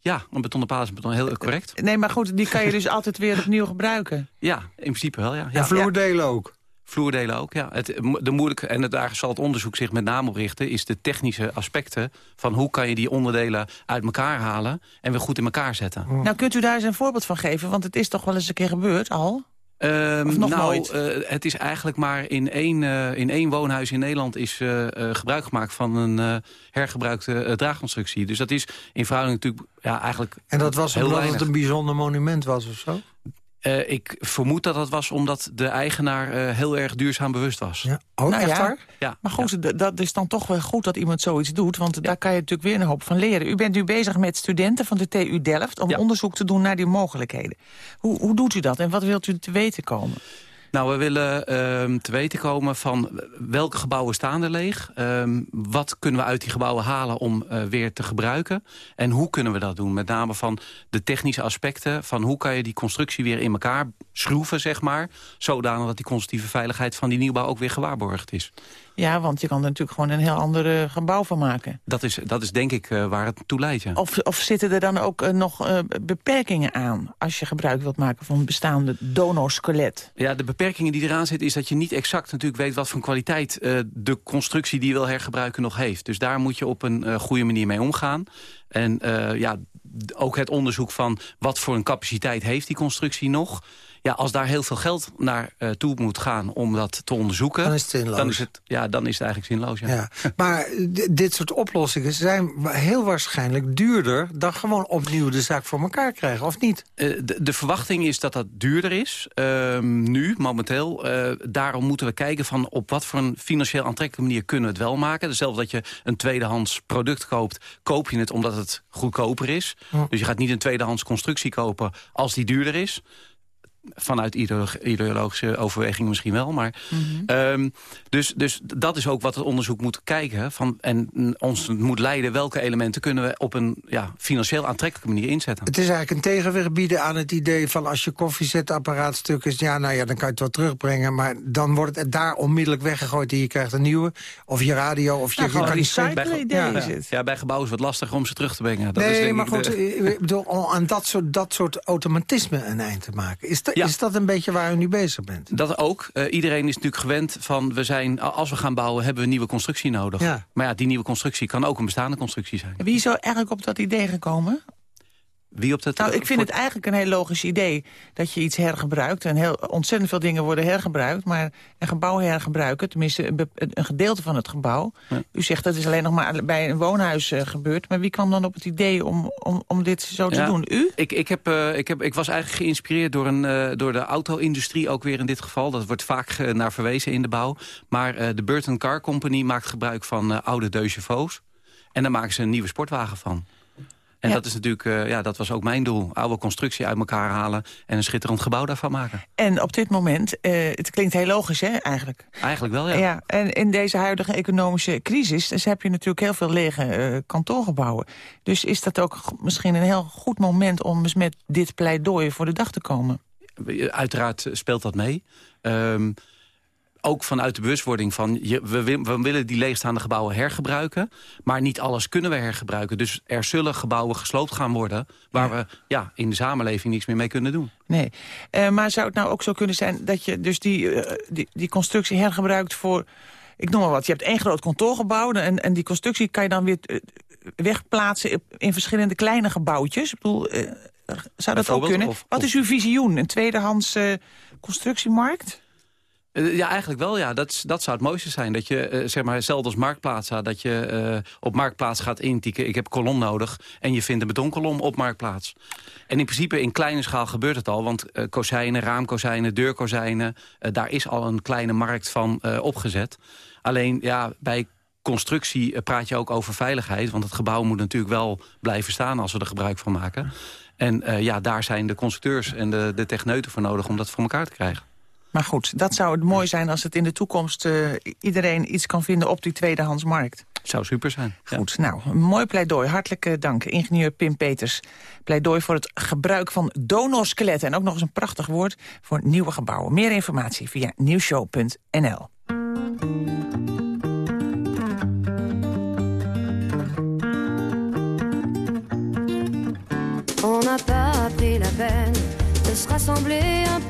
S14: Ja, een betonnen paal is een beton, heel correct.
S9: Nee, maar goed, die kan je dus altijd weer opnieuw gebruiken.
S14: Ja, in principe wel, ja.
S8: ja. En vloerdelen ook?
S14: Vloerdelen ook, ja. Het, de moeilijke, en daar zal het onderzoek zich met name op richten... is de technische aspecten van hoe kan je die onderdelen uit elkaar halen... en weer goed in elkaar zetten.
S9: Nou, kunt u daar eens een voorbeeld van geven? Want het is toch wel eens een keer gebeurd al?
S14: Um, nou, uh, het is eigenlijk maar in één, uh, in één woonhuis in Nederland is uh, gebruik gemaakt van een hergebruikte draagconstructie. Dus dat is in verhouding natuurlijk ja, eigenlijk
S8: En dat was omdat het een bijzonder monument was of zo?
S14: Uh, ik vermoed dat dat was omdat de eigenaar uh, heel erg duurzaam bewust was.
S8: Ja. Oh, nou, ja.
S9: ja. Maar goed, ja. dat is dan toch wel goed dat iemand zoiets doet. Want ja. daar kan je natuurlijk weer een hoop van leren. U bent nu bezig met studenten van de TU Delft... om onderzoek te doen naar die mogelijkheden. Hoe, hoe doet u dat en wat wilt u te weten komen?
S14: Nou, we willen uh, te weten komen van welke gebouwen staan er leeg. Um, wat kunnen we uit die gebouwen halen om uh, weer te gebruiken? En hoe kunnen we dat doen? Met name van de technische aspecten. Van hoe kan je die constructie weer in elkaar schroeven, zeg maar. Zodanig dat die constructieve veiligheid van die nieuwbouw ook weer gewaarborgd is.
S9: Ja, want je kan er natuurlijk gewoon een heel ander uh, gebouw van maken.
S14: Dat is, dat is denk ik uh, waar het toe leidt, ja.
S9: Of, of zitten er dan ook uh, nog beperkingen aan... als je gebruik wilt maken van een bestaande donorskelet?
S14: Ja, de beperkingen die eraan zitten is dat je niet exact natuurlijk weet... wat voor kwaliteit de constructie die je wil hergebruiken nog heeft. Dus daar moet je op een goede manier mee omgaan. En ja, ook het onderzoek van wat voor een capaciteit heeft die constructie nog... Ja, als daar heel veel geld naar uh, toe moet gaan om dat te onderzoeken...
S8: Dan is het zinloos.
S14: Dan is het, ja, dan is het eigenlijk zinloos, ja.
S8: ja. Maar dit soort oplossingen zijn heel waarschijnlijk duurder... dan gewoon opnieuw de zaak voor elkaar krijgen, of niet?
S14: Uh, de, de, verwachting is dat dat duurder is, uh, nu, momenteel. Eh, daarom moeten we kijken van op wat voor een financieel aantrekkelijke manier kunnen we het wel maken. Zelfs dat je een tweedehands product koopt, koop je het omdat het goedkoper is. Dus je gaat niet een tweedehands constructie kopen als die duurder is vanuit ideologische overwegingen misschien wel. Maar, mm -hmm. um, dus, dus dat is ook wat het onderzoek moet kijken. Van, en ons moet leiden welke elementen kunnen we op een ja, financieel aantrekkelijke manier inzetten.
S8: Het is eigenlijk een tegenwicht bieden aan het idee van als je koffiezetapparaat stuk is... ja, nou ja, dan kan je het wel terugbrengen. Maar dan wordt het daar onmiddellijk weggegooid en je krijgt een nieuwe. Of je radio, of je,
S9: ja,
S8: je kan
S9: niet... Bij,
S14: ja, ja. ja, bij gebouwen is het wat lastiger om ze terug te brengen.
S8: Dat nee, is, maar goed, de... ik bedoel, aan dat soort, dat soort automatisme een eind te maken. Is ja. Is dat een beetje waar u nu bezig bent?
S14: Dat ook. Uh, iedereen is natuurlijk gewend van, we zijn, als we gaan bouwen... hebben we een nieuwe constructie nodig.
S8: Ja.
S14: Maar ja, die nieuwe constructie kan ook een bestaande constructie zijn.
S9: Wie is zo eigenlijk op dat idee gekomen?
S14: Wie op dat,
S9: nou, ik vind het eigenlijk een heel logisch idee dat je iets hergebruikt. En heel, ontzettend veel dingen worden hergebruikt. Maar een gebouw hergebruiken, tenminste een, een gedeelte van het gebouw. Ja. U zegt dat is alleen nog maar bij een woonhuis uh, gebeurd. Maar wie kwam dan op het idee om, om, om dit zo te
S14: ja,
S9: doen? U?
S14: Ik, ik, heb, uh, ik, heb, ik was eigenlijk geïnspireerd door, een, uh, door de auto-industrie ook weer in dit geval. Dat wordt vaak naar verwezen in de bouw. Maar de Burton Car Company maakt gebruik van oude deux. En daar maken ze een nieuwe sportwagen van. En ja. dat is natuurlijk, uh, ja, dat was ook mijn doel. Oude constructie uit elkaar halen en een schitterend gebouw daarvan maken.
S9: En op dit moment, uh, het klinkt heel logisch hè, eigenlijk?
S14: Eigenlijk wel, ja.
S9: ja. En in deze huidige economische crisis dus heb je natuurlijk heel veel lege uh, kantoorgebouwen. Dus is dat ook misschien een heel goed moment om eens met dit pleidooi voor de dag te komen?
S14: Uiteraard speelt dat mee. Um, ook vanuit de bewustwording van... Je, we, we, willen die leegstaande gebouwen hergebruiken... maar niet alles kunnen we hergebruiken. Dus er zullen gebouwen gesloopt gaan worden... waar ja. we ja, in de samenleving niks meer mee kunnen doen.
S9: Nee, uh, maar zou het nou ook zo kunnen zijn... dat je dus die, uh, die, die constructie hergebruikt voor... ik noem maar wat, je hebt één groot kantoorgebouw... en, en die constructie kan je dan weer uh, wegplaatsen in verschillende kleine gebouwtjes. Ik bedoel, zou dat ook kunnen? Of, wat is uw visioen? Een tweedehands constructiemarkt?
S14: Uh, ja, eigenlijk wel. Ja. Dat, dat zou het mooiste zijn. Dat je, uh, zeg maar, hetzelfde als Marktplaats, dat je uh, op Marktplaats gaat intikken. Ik heb kolom nodig. En je vindt een betonkolom op Marktplaats. En in principe in kleine schaal gebeurt het al. Want kozijnen, raamkozijnen, deurkozijnen... daar is al een kleine markt van opgezet. Alleen, ja, bij constructie praat je ook over veiligheid. Want het gebouw moet natuurlijk wel blijven staan als we er gebruik van maken. En ja, daar zijn de constructeurs en de, de techneuten voor nodig om dat voor elkaar te krijgen.
S9: Maar goed, dat zou het mooi zijn als het in de toekomst... Uh, iedereen iets kan vinden op die tweedehandsmarkt.
S14: Zou super zijn.
S9: Goed, nou, een mooi pleidooi. Hartelijk dank, ingenieur Pim Peters. Pleidooi voor het gebruik van donorskeletten. En ook nog eens een prachtig woord voor nieuwe gebouwen. Meer informatie via nieuwshow.nl.
S15: On n'a pas pris la peine de se rassembler un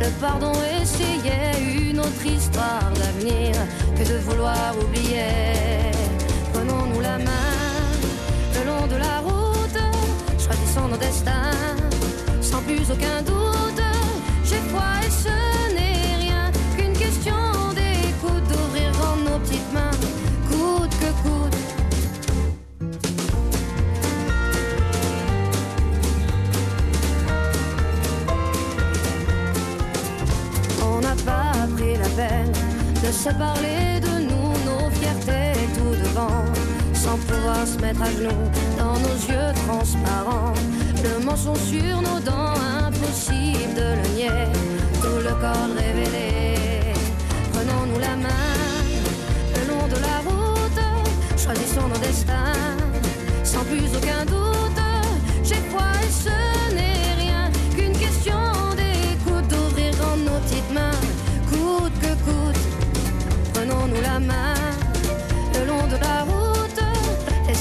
S15: le pardon, essayer une autre histoire d'avenir que de vouloir oublier. Prenons-nous la main le long de la route, choisissons nos destins sans plus aucun doute. J'ai foi et ce de se parler de nous, nos fiertés tout devant, sans pouvoir se mettre à genoux dans nos yeux transparents. Le mensonge sur nos dents, impossible de le nier, tout le corps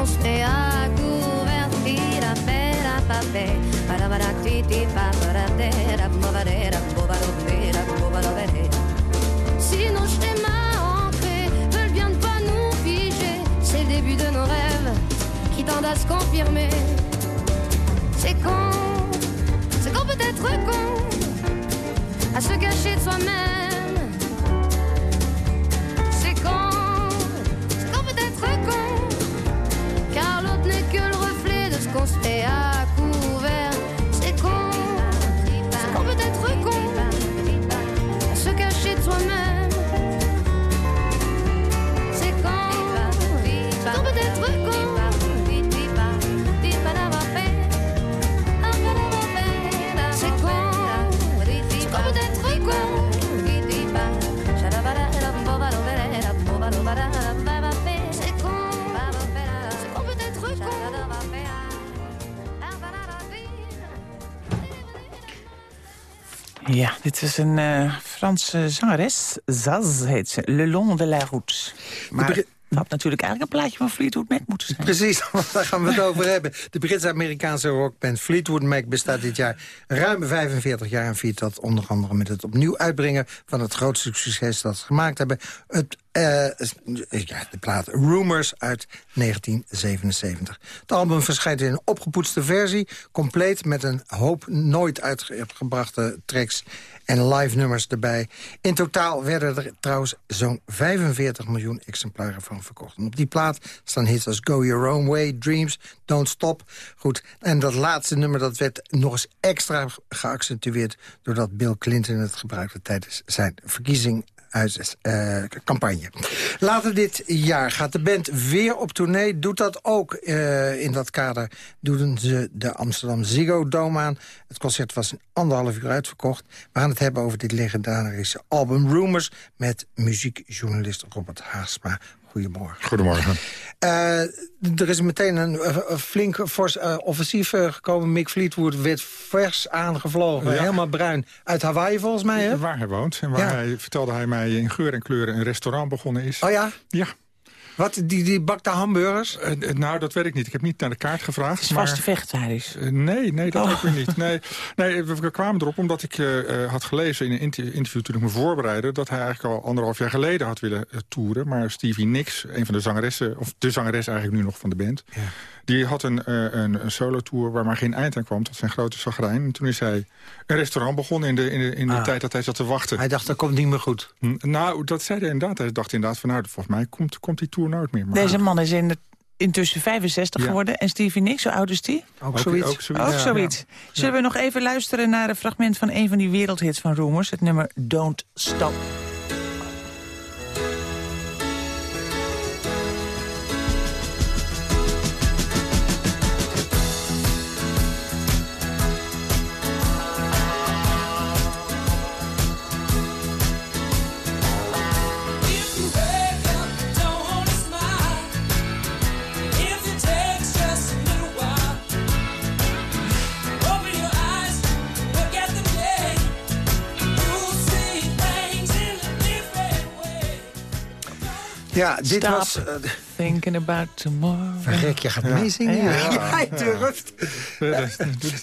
S15: À couvert. Si nos schémas ancrés veulent bien ne pas nous figer, c'est le début de nos rêves qui tendent à se confirmer. C'est con, c'est qu'on peut être con à se cacher de soi-même.
S9: Ja, dit is een eh, Franse zangeres. Zaz heet ze. Le long de la route. Maar het had natuurlijk eigenlijk een plaatje van Fleetwood Mac moeten zijn.
S8: Precies, want daar gaan we het over hebben. De Brits-Amerikaanse rockband Fleetwood Mac bestaat dit jaar ruim 45 jaar... en viert dat onder andere met het opnieuw uitbrengen van het grootste succes dat ze gemaakt hebben. Het, ja, de plaat Rumors uit 1977. Het album verschijnt in een opgepoetste versie, compleet met een hoop nooit uitgebrachte tracks en live nummers erbij. In totaal werden er trouwens zo'n 45 miljoen exemplaren van verkocht. En op die plaat staan hits als Go Your Own Way, Dreams, Don't Stop. Goed, en dat laatste nummer dat werd nog eens extra geaccentueerd... doordat Bill Clinton het gebruikte tijdens zijn verkiezing eh, campagne. Later dit jaar gaat de band weer op tournee. Doet dat ook eh, in dat kader. Doen ze de Amsterdam Ziggo Dome aan. Het concert was een anderhalf uur uitverkocht. We gaan het hebben over dit legendarische album Rumors... met muziekjournalist Robert Haasma. Goedemorgen.
S16: Goedemorgen.
S8: Uh, er is meteen een, een flink fors, uh, offensief uh, gekomen. Mick Fleetwood werd vers aangevlogen.
S16: Ja.
S8: Helemaal bruin. Uit Hawaii volgens mij, hè?
S16: Waar hij woont. En waar
S8: Ja.
S16: hij, vertelde hij mij in geur en kleuren een restaurant begonnen is.
S8: Oh ja?
S16: Ja.
S8: Wat, die, die bakte hamburgers?
S16: Eh, eh, nou, dat weet ik niet. Ik heb niet naar de kaart gevraagd.
S9: is
S16: maar...
S9: vast vegetarisch.
S16: Eh, nee, nee, dat
S9: Oh.
S16: ook weer niet. Nee, nee, we, kwamen erop omdat ik eh, eh, had gelezen in een inter- interview toen ik me voorbereidde... dat hij eigenlijk al anderhalf jaar geleden had willen toeren. Maar Stevie Nicks, een van de zangeressen, of de zangeres eigenlijk nu nog van de band... die had een, eh, een, een solo-tour waar maar geen eind aan kwam tot zijn grote zagrijn. En toen is hij een restaurant begonnen in de, in de, in de
S8: Ah.
S16: tijd dat hij zat te wachten.
S8: Hij dacht, dat komt niet meer goed.
S16: Nou, dat zei hij inderdaad. Hij dacht inderdaad van, nou, volgens mij komt, komt die tour nooit meer. Maar
S9: Deze man is in de, intussen 65
S16: Ja.
S9: geworden. En Stevie Nicks, zo oud is die?
S8: Ook zoiets.
S16: ook zoiets.
S9: Ook
S16: Ja,
S9: zoiets. Zullen we nog even luisteren naar een fragment van een van die wereldhits van Rumors? Het nummer Don't Stop.
S8: Ja, dit was...
S9: thinking about tomorrow.
S8: Verrek, je gaat meezingen.
S9: Ja.
S8: Ja, hij durft.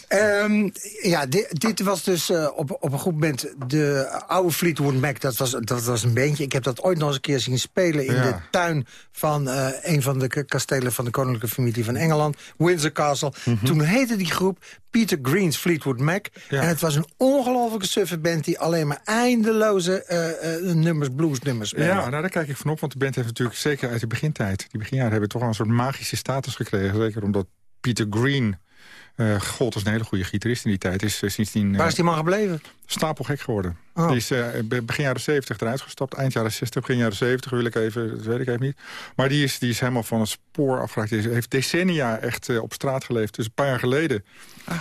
S8: Ehm, ja, dit, dit was dus eh, op, op een goed moment de oude Fleetwood Mac. Dat was, dat was een bandje. Ik heb dat ooit nog eens een keer zien spelen... in
S16: Ja.
S8: de tuin van eh, een van de kastelen van de koninklijke familie van Engeland. Windsor Castle. Toen heette die groep Peter Green's Fleetwood Mac.
S16: Ja.
S8: En het was een ongelofelijke suffe band... die alleen maar eindeloze eh, eh, nummers, bluesnummers speelde.
S16: Ja, nou, daar kijk ik van op. Want de band heeft natuurlijk zeker uit de begintijd... die beginjaren hebben toch wel een soort magische status gekregen. Zeker omdat Peter Green... eh gold als een hele goede gitarist in die tijd. Is eh, sindsdien eh,
S8: Waar is die man gebleven?
S16: stapelgek geworden.
S8: Oh.
S16: Die is be- begin jaren 70 eruit gestapt. Eind jaren 60, begin jaren 70 wil ik even, dat weet ik even niet. Maar die is, die is helemaal van het spoor afgeraakt. Die heeft decennia echt op straat geleefd. Dus een paar jaar geleden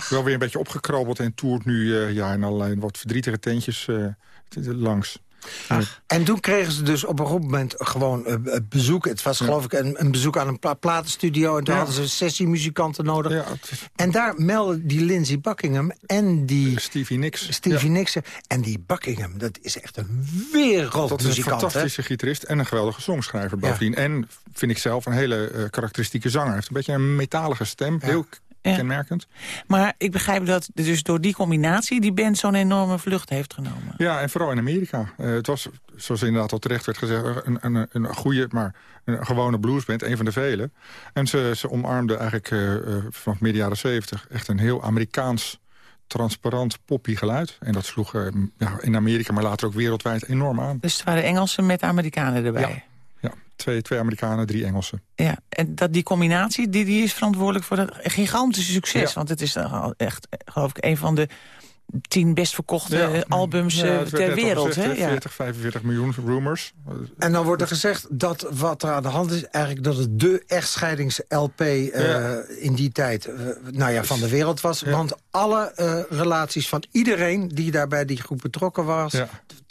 S16: wel weer een beetje opgekrabbeld... en toert nu ja, in allerlei wat verdrietige tentjes eh, langs.
S8: En toen kregen ze dus op een goed moment gewoon eh, eh, bezoek. Het was geloof ik een, een bezoek aan een pla platenstudio. En toen
S16: Ja.
S8: hadden ze sessiemuzikanten nodig.
S16: Ja,
S8: En daar melden die Lindsey Buckingham en die
S16: Stevie Nicks.
S8: Stevie
S16: Ja.
S8: Nicks. En die Buckingham, dat is echt een
S16: Dat is een
S8: wereldmuzikant. hè?
S16: fantastische gitarist en een geweldige songschrijver bovendien. En vind ik zelf een hele eh, karakteristieke zanger. Hij heeft een beetje een metalige stem, heel
S9: Ja.
S16: kenmerkend.
S9: Maar ik begrijp dat dus door die combinatie... die band zo'n enorme vlucht heeft genomen.
S16: Ja, en vooral in Amerika. Eh, het was, zoals inderdaad al terecht werd gezegd... een, een, een goede, maar een gewone bluesband, een van de vele. En ze, ze omarmde eigenlijk eh, vanaf midden jaren zeventig... echt een heel Amerikaans, transparant, poppy geluid. En dat sloeg ja, in Amerika, maar later ook wereldwijd enorm aan.
S9: Dus het waren Engelsen met Amerikanen erbij.
S16: Ja. Twee, twee Amerikanen, drie Engelsen.
S9: Ja, en dat, die combinatie die, die is verantwoordelijk voor dat gigantische succes.
S16: Ja.
S9: Want het is eh, echt, eh, geloof ik, een van de tien best verkochte
S16: Ja.
S9: albums
S16: Ja,
S9: eh, ter wereld.
S16: gezegd,
S9: hè?
S16: hè,
S9: Ja.
S16: 40, 45 miljoen rumors.
S8: En dan wordt er gezegd dat wat er aan de hand is... eigenlijk dat het de echtscheidings-LP eh, in die tijd nou ja, van de wereld was. Want alle eh, relaties van iedereen die daar bij die groep betrokken was...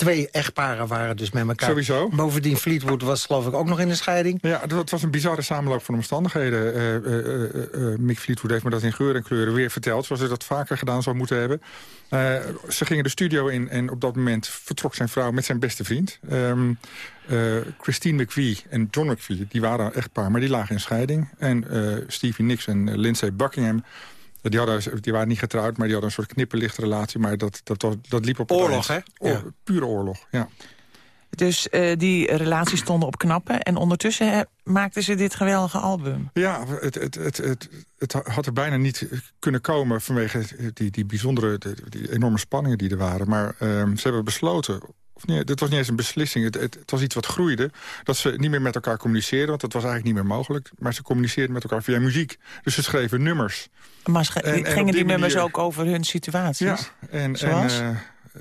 S8: Twee echtparen waren dus met elkaar.
S16: Sowieso.
S8: Bovendien Fleetwood was geloof ik ook nog in de scheiding.
S16: Ja, het was een bizarre samenloop van omstandigheden. Eh, eh, eh, Mick Fleetwood heeft me dat in geur en kleuren weer verteld... zoals hij dat vaker gedaan zou moeten hebben. Ze gingen de studio in en op dat moment vertrok zijn vrouw met zijn beste vriend. Ehm, eh, Christine McVie en John McVie, die waren echtpaar, maar die lagen in scheiding. En eh, Stevie Nicks en Lindsay Buckingham... Die, hadden, die waren niet getrouwd, maar die hadden een soort knipperlichtrelatie. Maar dat, dat, was- dat liep op het
S8: Oorlog, hè?
S16: Oor-
S8: Ja.
S16: Pure oorlog, ja.
S9: Dus eh, die relaties stonden op knappen. En ondertussen maakten ze dit geweldige album.
S16: Ja, het, het, het, het, het had er bijna niet kunnen komen vanwege die, die bijzondere, die, die enorme spanningen die er waren. Maar ehm, ze hebben besloten, of nee, dit was niet eens een beslissing, het, het, het was iets wat groeide, dat ze niet meer met elkaar communiceerden, want dat was eigenlijk niet meer mogelijk. Maar ze communiceerden met elkaar via muziek. Dus ze schreven nummers.
S9: Maar
S16: En- en
S9: gingen
S16: die
S9: die nummers
S16: manier-
S9: ook over hun situaties?
S16: Ja, en,
S9: Zoals?
S16: en eh,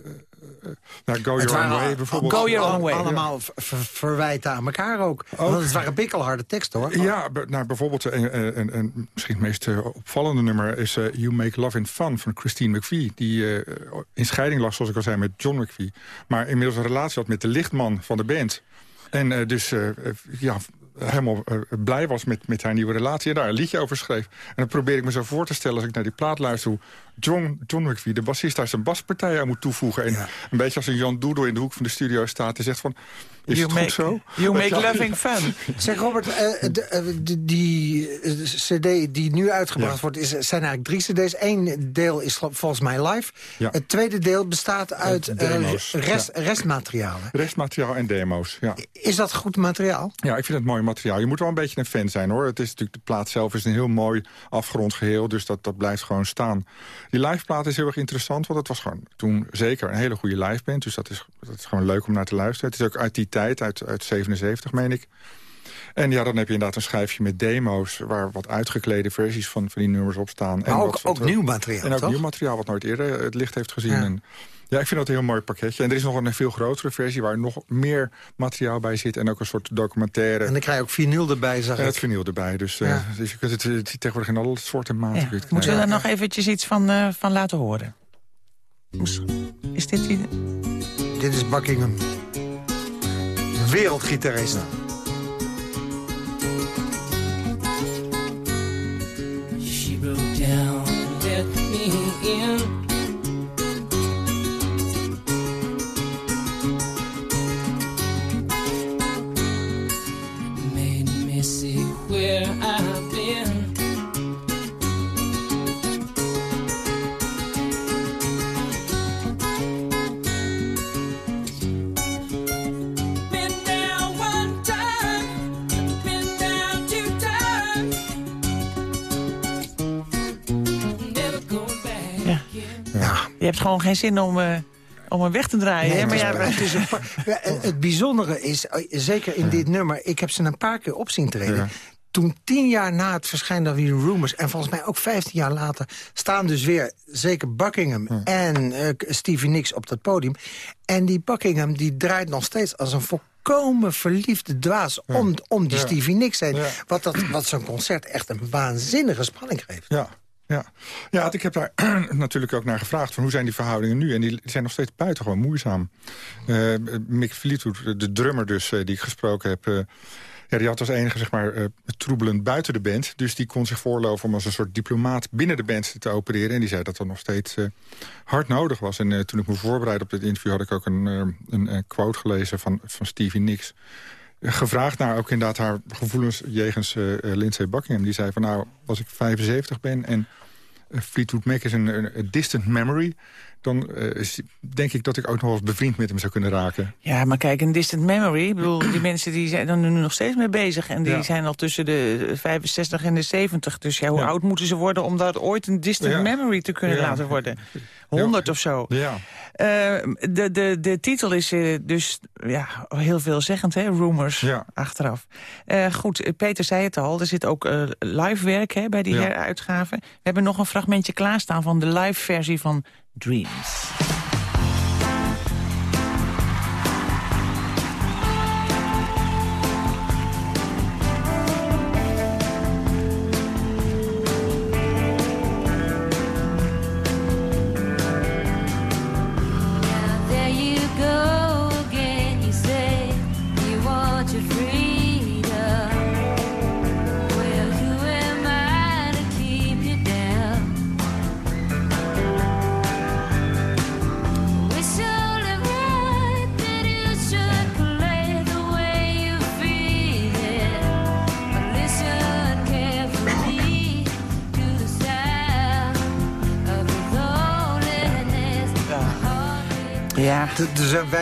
S16: nou, Go Your Own Way bijvoorbeeld.
S9: Go Your Own Way.
S8: allemaal ver- ver- verwijten aan elkaar ook. Want het waren bikkelharde teksten, hoor.
S16: Ja, nou, bijvoorbeeld een, een, een, misschien het meest eh, opvallende nummer... is eh, You Make Love in Fun van Christine McVie. Die eh, in scheiding lag, zoals ik al zei, met John McVie. Maar inmiddels een relatie had met de lichtman van de band. En eh, dus eh, eh, ja, helemaal eh, blij was met, met haar nieuwe relatie... en daar een liedje over schreef. En dan probeer ik me zo voor te stellen als ik naar die plaat luister... hoe John, John McVie, de bassist, daar zijn baspartij aan moet toevoegen. En een beetje als een Jan Doedel in de hoek van de studio staat... en zegt van, is
S9: you
S16: het
S9: make,
S16: goed zo?
S9: You make loving fun.
S8: Zeg Robert, uh, de, de, die cd die nu uitgebracht wordt... Is, zijn eigenlijk drie cd's. Eén deel is volgens mij live.
S16: Ja.
S8: Het tweede deel bestaat uit
S16: Demo's,
S8: rest,
S16: ja.
S8: restmaterialen.
S16: Restmateriaal en demo's, ja.
S8: Is dat goed materiaal?
S16: Ja, ik vind het mooi materiaal. Je moet wel een beetje een fan zijn, hoor. Het is natuurlijk, de plaat zelf is een heel mooi afgerond geheel... dus dat, dat blijft gewoon staan. Die liveplaat is heel erg interessant, want het was gewoon toen zeker een hele goede liveband. Dus dat is, dat is gewoon leuk om naar te luisteren. Het is ook uit die tijd, uit, uit 77, meen ik. En ja, dan heb je inderdaad een schijfje met demo's... waar wat uitgeklede versies van, van die nummers op staan.
S8: Maar
S16: en
S8: ook,
S16: wat,
S8: ook
S16: wat-
S8: nieuw materiaal,
S16: En ook
S8: toch?
S16: nieuw materiaal wat nooit eerder het licht heeft gezien.
S8: Ja.
S16: En, ja, ik vind dat een heel mooi pakketje. En er is nog een veel grotere versie waar nog meer materiaal bij zit. En ook een soort documentaire.
S8: En dan krijg je ook vinyl erbij, zag
S16: En het vinyl erbij. Dus, eh, dus je kunt het, het ziet tegenwoordig in alle soorten maten.
S9: Ja. Moeten we daar nog eventjes iets van, eh, van laten horen? Is dit die...
S8: Dit is Buckingham. Wereldgitarist.
S9: Gewoon geen zin om, eh, om hem weg te draaien.
S8: Nee,
S9: hè? maar
S8: het,
S9: ja,
S8: is, het, is een bijzondere is, eh, zeker in dit nummer... ik heb ze een paar keer op zien treden.
S16: Ja.
S8: Toen tien jaar na het verschijnen van die Rumors... en volgens mij ook vijftien jaar later... staan dus weer zeker Buckingham en eh, Stevie Nicks op dat podium. En die Buckingham die draait nog steeds als een volkomen verliefde dwaas... om, om die
S16: Ja.
S8: Stevie Nicks heen.
S16: Ja.
S8: Wat, dat, wat zo'n concert echt een waanzinnige spanning geeft.
S16: Ja, ja. ja ik heb daar natuurlijk ook naar gevraagd... van hoe zijn die verhoudingen nu? En die zijn nog steeds buitengewoon moeizaam. Eh, Mick Fleetwood, de drummer dus, eh, die ik gesproken heb... eh, ja, die had als enige zeg maar, eh, troebelend buiten de band. Dus die kon zich voorloven om als een soort diplomaat binnen de band te opereren. En die zei dat dat nog steeds hard nodig was. En toen ik me voorbereidde op dit interview... had ik ook een, een, quote gelezen van, van Stevie Nicks gevraagd naar ook inderdaad haar gevoelens jegens Lindsay Buckingham. Die zei van nou, als ik 75 ben en Fleetwood Mac is een, een- distant memory... dan eh, denk ik dat ik ook nog wel eens bevriend met hem zou kunnen raken.
S9: Ja, maar kijk, een distant memory. Ik bedoel, die mensen die zijn er nu nog steeds mee bezig. En die
S16: Ja.
S9: zijn al tussen de 65 en de 70. Dus ja, hoe
S16: Ja.
S9: oud moeten ze worden om dat ooit een distant
S16: Ja.
S9: memory te kunnen laten worden? 100 of zo.
S16: Ja.
S9: Eh, de, de, de titel is eh, dus ja, heel veelzeggend, hè? Rumors, achteraf. Eh, goed, Peter zei het al, er zit ook live werk hè, bij die
S16: Ja.
S9: heruitgave. We hebben nog een fragmentje klaarstaan van de live versie van Dreams.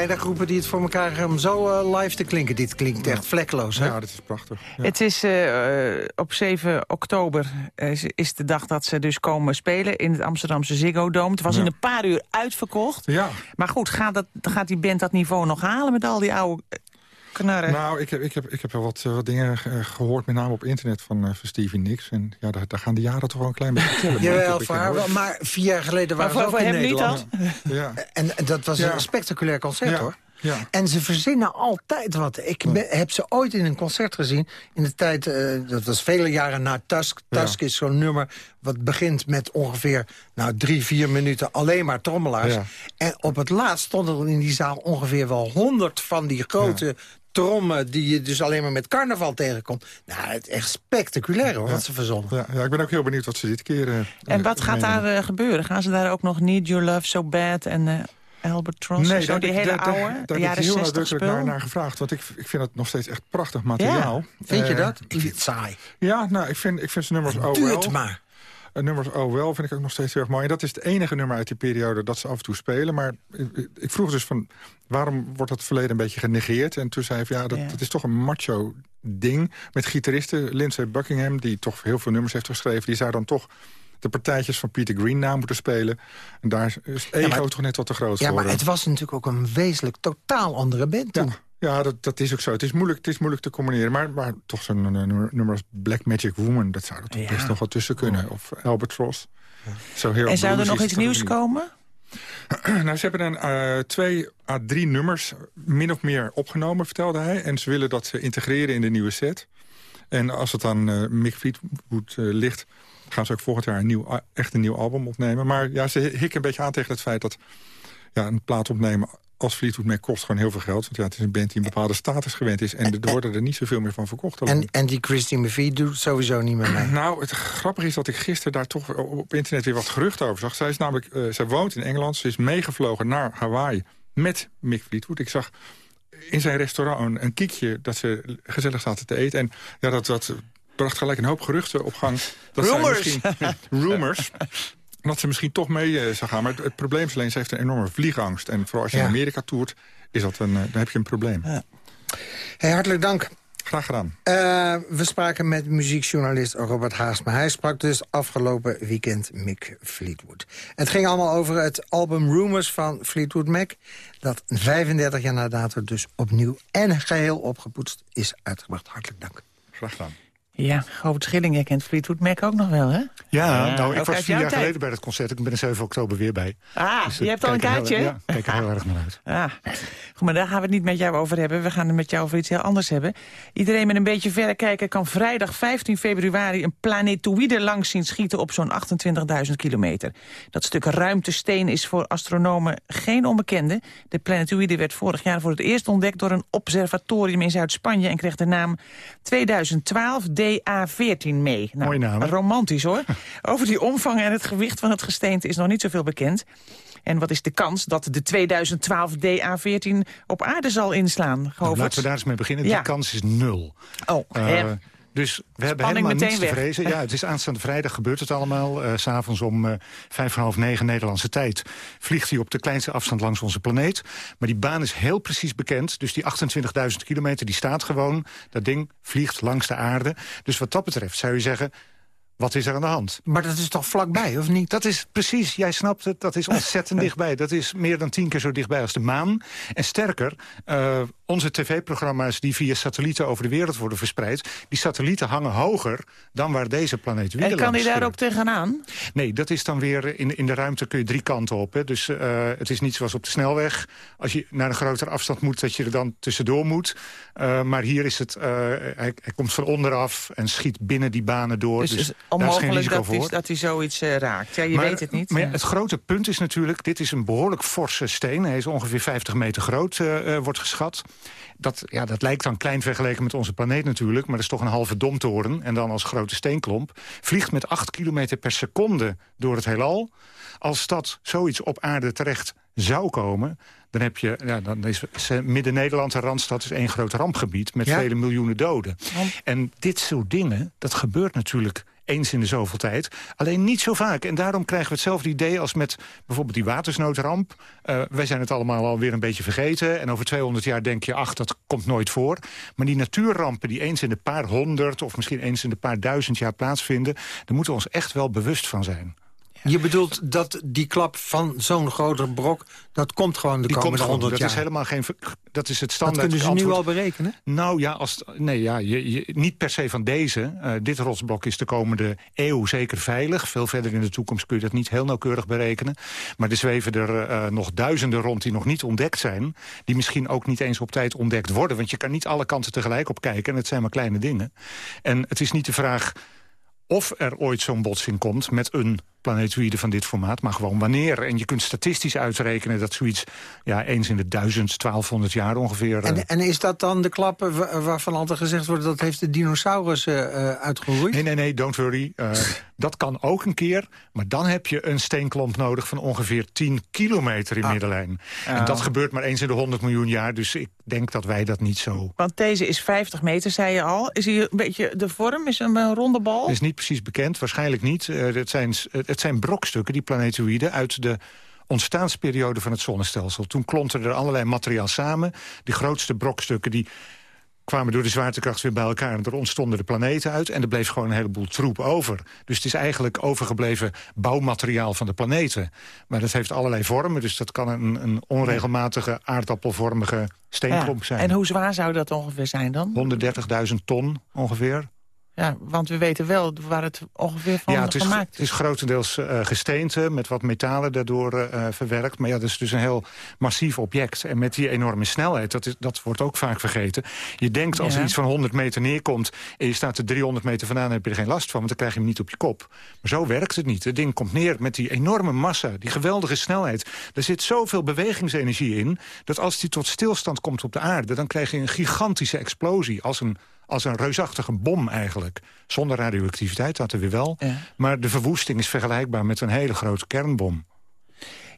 S8: Weinig groepen die het voor elkaar krijgen om zo eh, live te klinken. Dit klinkt echt vlekkeloos, hè?
S16: Ja, dat is prachtig. Ja.
S9: Het is eh, eh, op 7 oktober is- de dag dat ze dus komen spelen in het Amsterdamse Ziggo Dome. Het was
S16: Ja.
S9: in een paar uur uitverkocht.
S16: Ja.
S9: Maar goed, gaat, dat, gaat die band dat niveau nog halen met al die oude knarren?
S16: Nou, ik heb, ik heb, ik heb wel wat, eh, wat dingen eh, gehoord, met name op internet van, eh, van Stevie Nicks. En ja, daar, daar gaan de jaren toch wel een klein beetje tellen.
S8: Jawel, voor haar wel. Maar vier jaar geleden waren
S9: voor
S8: ook in
S9: hem niet
S8: Nederland.
S9: dan?
S16: Ja.
S8: En, en dat was
S16: Ja.
S8: een spectaculair concert,
S16: Ja.
S8: hoor.
S16: Ja.
S8: En ze verzinnen altijd wat. Ik ben- heb ze ooit in een concert gezien. In de tijd, eh, dat was vele jaren na Tusk. Tusk is zo'n nummer wat begint met ongeveer nou, drie, vier minuten alleen maar trommelaars.
S16: Ja.
S8: En op het laatst stonden er in die zaal ongeveer wel honderd van die grote trommen die je dus alleen maar met carnaval tegenkomt. Nou, het is echt spectaculair hoor, wat ze verzonnen.
S16: Ja, ja, ik ben ook heel benieuwd wat ze dit keer... Uh,
S9: en wat gaat daar uh, gebeuren? Gaan ze daar ook nog Need Your Love So Bad en... Uh... Albatross
S16: nee,
S9: zo, die hele oude,
S16: daar,
S9: heb
S16: ik heel nadrukkelijk naar, naar, gevraagd. Want ik, ik vind het nog steeds echt prachtig materiaal.
S8: Ja, vind je dat? Ik vind het saai.
S16: Ja, nou, ik vind, ik vind zijn nummers oh
S8: Doe het maar.
S16: Uh, nummers Oh Well vind ik ook nog steeds heel erg mooi. En dat is het enige nummer uit die periode dat ze af en toe spelen. Maar ik, ik vroeg dus van, waarom wordt dat verleden een beetje genegeerd? En toen zei hij, ja, dat,
S9: Ja.
S16: dat is toch een macho ding. Met gitaristen, Lindsay Buckingham, die toch heel veel nummers heeft geschreven... die zou dan toch de partijtjes van Peter Green na moeten spelen. En daar is het ego toch net wat te groot
S8: Ja,
S16: voor.
S8: maar het was natuurlijk ook een wezenlijk totaal andere band toen.
S16: Ja, dat, dat is ook zo. Het is moeilijk, het is moeilijk te combineren. Maar, maar toch zo'n eh, nummer, nummer als Black Magic Woman... dat zou er toch
S9: Ja.
S16: best nog wat tussen kunnen. Of Albatross. Zo heel
S9: En zou er nog iets nieuws komen?
S16: nou, ze hebben een, eh, twee à drie nummers min of meer opgenomen, vertelde hij. En ze willen dat ze integreren in de nieuwe set. En als het aan eh, Mick Fleetwood eh, ligt... gaan ze ook volgend jaar een nieuw, echt een nieuw album opnemen. Maar ja, ze hikken een beetje aan tegen het feit dat... Ja, een plaat opnemen als Fleetwood Mac kost gewoon heel veel geld. Want ja, het is een band die een bepaalde status gewend is. En er worden er niet zoveel meer van verkocht.
S8: En, en die Christine McVie doet sowieso niet meer mee.
S16: Nou, het grappige is dat ik gisteren daar toch op internet weer wat geruchten over zag. Zij, is namelijk, eh, zij woont in Engeland, ze is meegevlogen naar Hawaii met Mick Fleetwood. Ik zag in zijn restaurant een, een kiekje dat ze gezellig zaten te eten. En ja, dat, dat bracht gelijk een hoop geruchten op gang. Dat
S9: Rumors.
S16: misschien- rumors. Dat ze misschien toch mee eh, zou gaan. Maar het, het probleem is alleen, ze heeft een enorme vliegangst. En vooral als je
S8: Ja.
S16: in Amerika toert, is dat een, eh, dan heb je een probleem.
S8: Hey, hartelijk dank.
S16: Graag gedaan.
S8: Eh, we spraken met muziekjournalist Robert Haasma. Hij sprak dus afgelopen weekend Mick Fleetwood. Het ging allemaal over het album Rumors van Fleetwood Mac... dat 35 jaar na dato dus opnieuw en geheel opgepoetst is uitgebracht. Hartelijk dank.
S16: Graag gedaan.
S9: Ja, Govert Schilling, jij kent Fleetwood Mac ook nog wel, hè?
S17: Ja, nou, ik was vier jaar
S9: tijd.
S17: geleden bij dat concert. Ik ben er 7 oktober weer bij.
S9: Ah,
S17: Dus,
S9: je hebt al een
S17: heel-
S9: kaartje?
S17: Ja, kijk er heel erg naar uit.
S9: Ah, goed, maar daar gaan we het niet met jou over hebben. We gaan het met jou over iets heel anders hebben. Iedereen met een beetje verder kijken kan vrijdag 15 februari... een planetoïde langs zien schieten op zo'n 28.000 kilometer. Dat stuk ruimtesteen is voor astronomen geen onbekende. De planetoïde werd vorig jaar voor het eerst ontdekt... door een observatorium in Zuid-Spanje... en kreeg de naam 2012 DA14 mee. Nou,
S17: Mooie naam?
S9: Romantisch, hoor. over die omvang en het gewicht van het gesteente is nog niet zoveel bekend. En wat is de kans dat de 2012 DA14 op aarde zal inslaan?
S17: Nou, laten we daar eens mee beginnen.
S9: Ja.
S17: Die kans is nul.
S9: Oh,
S17: Eh, dus we hebben helemaal niets te
S9: weg.
S17: vrezen. Ja, het is aanstaande vrijdag gebeurt het allemaal. Eh, S S'avonds om eh, vijf en half negen Nederlandse tijd... vliegt hij op de kleinste afstand langs onze planeet. Maar die baan is heel precies bekend. Dus die 28.000 kilometer, die staat gewoon. Dat ding vliegt langs de aarde. Dus wat dat betreft zou je zeggen... Wat is er aan de hand?
S8: Maar dat is toch vlakbij, of niet?
S17: Dat is precies, jij snapt het, dat is ontzettend dichtbij. Dat is meer dan tien keer zo dichtbij als de maan. En sterker, eh, onze tv-programma's die via satellieten over de wereld worden verspreid... die satellieten hangen hoger dan waar deze planeet
S9: En kan hij daar ook tegenaan?
S17: Nee, dat is dan weer, in, in de ruimte kun je drie kanten op. Hè. Dus eh, het is niet zoals op de snelweg. Als je naar een grotere afstand moet, dat je er dan tussendoor moet. Eh, maar hier is het, eh, hij, hij komt van onderaf en schiet binnen die banen door.
S9: Dus,
S17: Dus,
S9: het is
S17: daar is geen
S9: onmogelijk dat,
S17: voor.
S9: hij- dat hij zoiets raakt. Ja, je
S17: Maar-
S9: weet het niet.
S17: Maar ja, het grote punt is natuurlijk, dit is een behoorlijk forse steen. Hij is ongeveer 50 meter groot, wordt geschat. Dat, ja, dat lijkt dan klein vergeleken met onze planeet natuurlijk... maar dat is toch een halve domtoren en dan als grote steenklomp. Vliegt met 8 kilometer per seconde door het heelal. Als dat zoiets op aarde terecht zou komen... dan heb je, ja, dan is is Midden-Nederland, de Randstad, is één groot rampgebied... met
S8: Ja.
S17: vele miljoenen doden. En dit soort dingen, dat gebeurt natuurlijk eens in de zoveel tijd. Alleen niet zo vaak. En daarom krijgen we hetzelfde idee als met bijvoorbeeld die watersnoodramp. Eh, wij zijn het allemaal alweer een beetje vergeten. En over 200 jaar denk je, ach, dat komt nooit voor. Maar die natuurrampen die eens in de paar honderd... of misschien eens in de paar duizend jaar plaatsvinden... daar moeten we ons echt wel bewust van zijn.
S8: Je bedoelt dat die klap van zo'n groter brok... dat komt gewoon de
S17: Die komt
S8: komende honderd
S17: Dat
S8: jaar.
S17: is helemaal geen... Dat is het
S8: dat
S17: standaard
S8: kunnen ze nu al berekenen?
S17: Nou ja, als, nee, ja je, je- niet per se van deze. Eh, dit rotsblok is de komende eeuw zeker veilig. Veel verder in de toekomst kun je dat niet heel nauwkeurig berekenen. Maar er zweven er eh, nog duizenden rond die nog niet ontdekt zijn. Die misschien ook niet eens op tijd ontdekt worden. Want je kan niet alle kanten tegelijk op kijken. En het zijn maar kleine dingen. En het is niet de vraag of er ooit zo'n botsing komt met een planetoïden van dit formaat, maar gewoon wanneer. En je kunt statistisch uitrekenen dat zoiets ja, eens in de 1000, 1200 jaar ongeveer...
S8: En, en is dat dan de klappen waarvan altijd gezegd wordt... dat heeft de dinosaurus uh, uitgeroeid?
S17: Nee, nee, nee, don't worry. Uh, dat kan ook een keer, maar dan heb je een steenklomp nodig... van ongeveer 10 kilometer in ah. middenlijn. En dat gebeurt maar eens in de 100 miljoen jaar, dus ik denk dat wij dat niet zo...
S9: Want deze is 50 meter, zei je al. Is hier een beetje de vorm? Is een, een ronde bal?
S17: is niet precies bekend, waarschijnlijk niet. Uh, het, zijn, het zijn brokstukken, die planetoïden, uit de ontstaansperiode van het zonnestelsel. Toen klonten er allerlei materiaal samen. Die grootste brokstukken die kwamen door de zwaartekracht weer bij elkaar... en er ontstonden de planeten uit en er bleef gewoon een heleboel troep over. Dus het is eigenlijk overgebleven bouwmateriaal van de planeten. Maar dat heeft allerlei vormen, dus dat kan een, een onregelmatige aardappelvormige steenklomp zijn.
S9: En hoe zwaar zou dat ongeveer zijn dan?
S17: 130.000 ton ongeveer.
S9: Ja, want we weten wel waar het ongeveer van
S17: ja, het is,
S9: gemaakt
S17: is. het is grotendeels uh, gesteente met wat metalen daardoor uh, verwerkt. Maar ja, dat is dus een heel massief object. En met die enorme snelheid, dat, is, dat wordt ook vaak vergeten. Je denkt als er iets van 100 meter neerkomt... en je staat er 300 meter vandaan, dan heb je er geen last van... want dan krijg je hem niet op je kop. Maar zo werkt het niet. Het ding komt neer met die enorme massa, die geweldige snelheid. Er zit zoveel bewegingsenergie in... dat als die tot stilstand komt op de aarde... dan krijg je een gigantische explosie als een als een reusachtige bom eigenlijk. Zonder radioactiviteit, er weer wel. Maar de verwoesting is vergelijkbaar met een hele grote kernbom.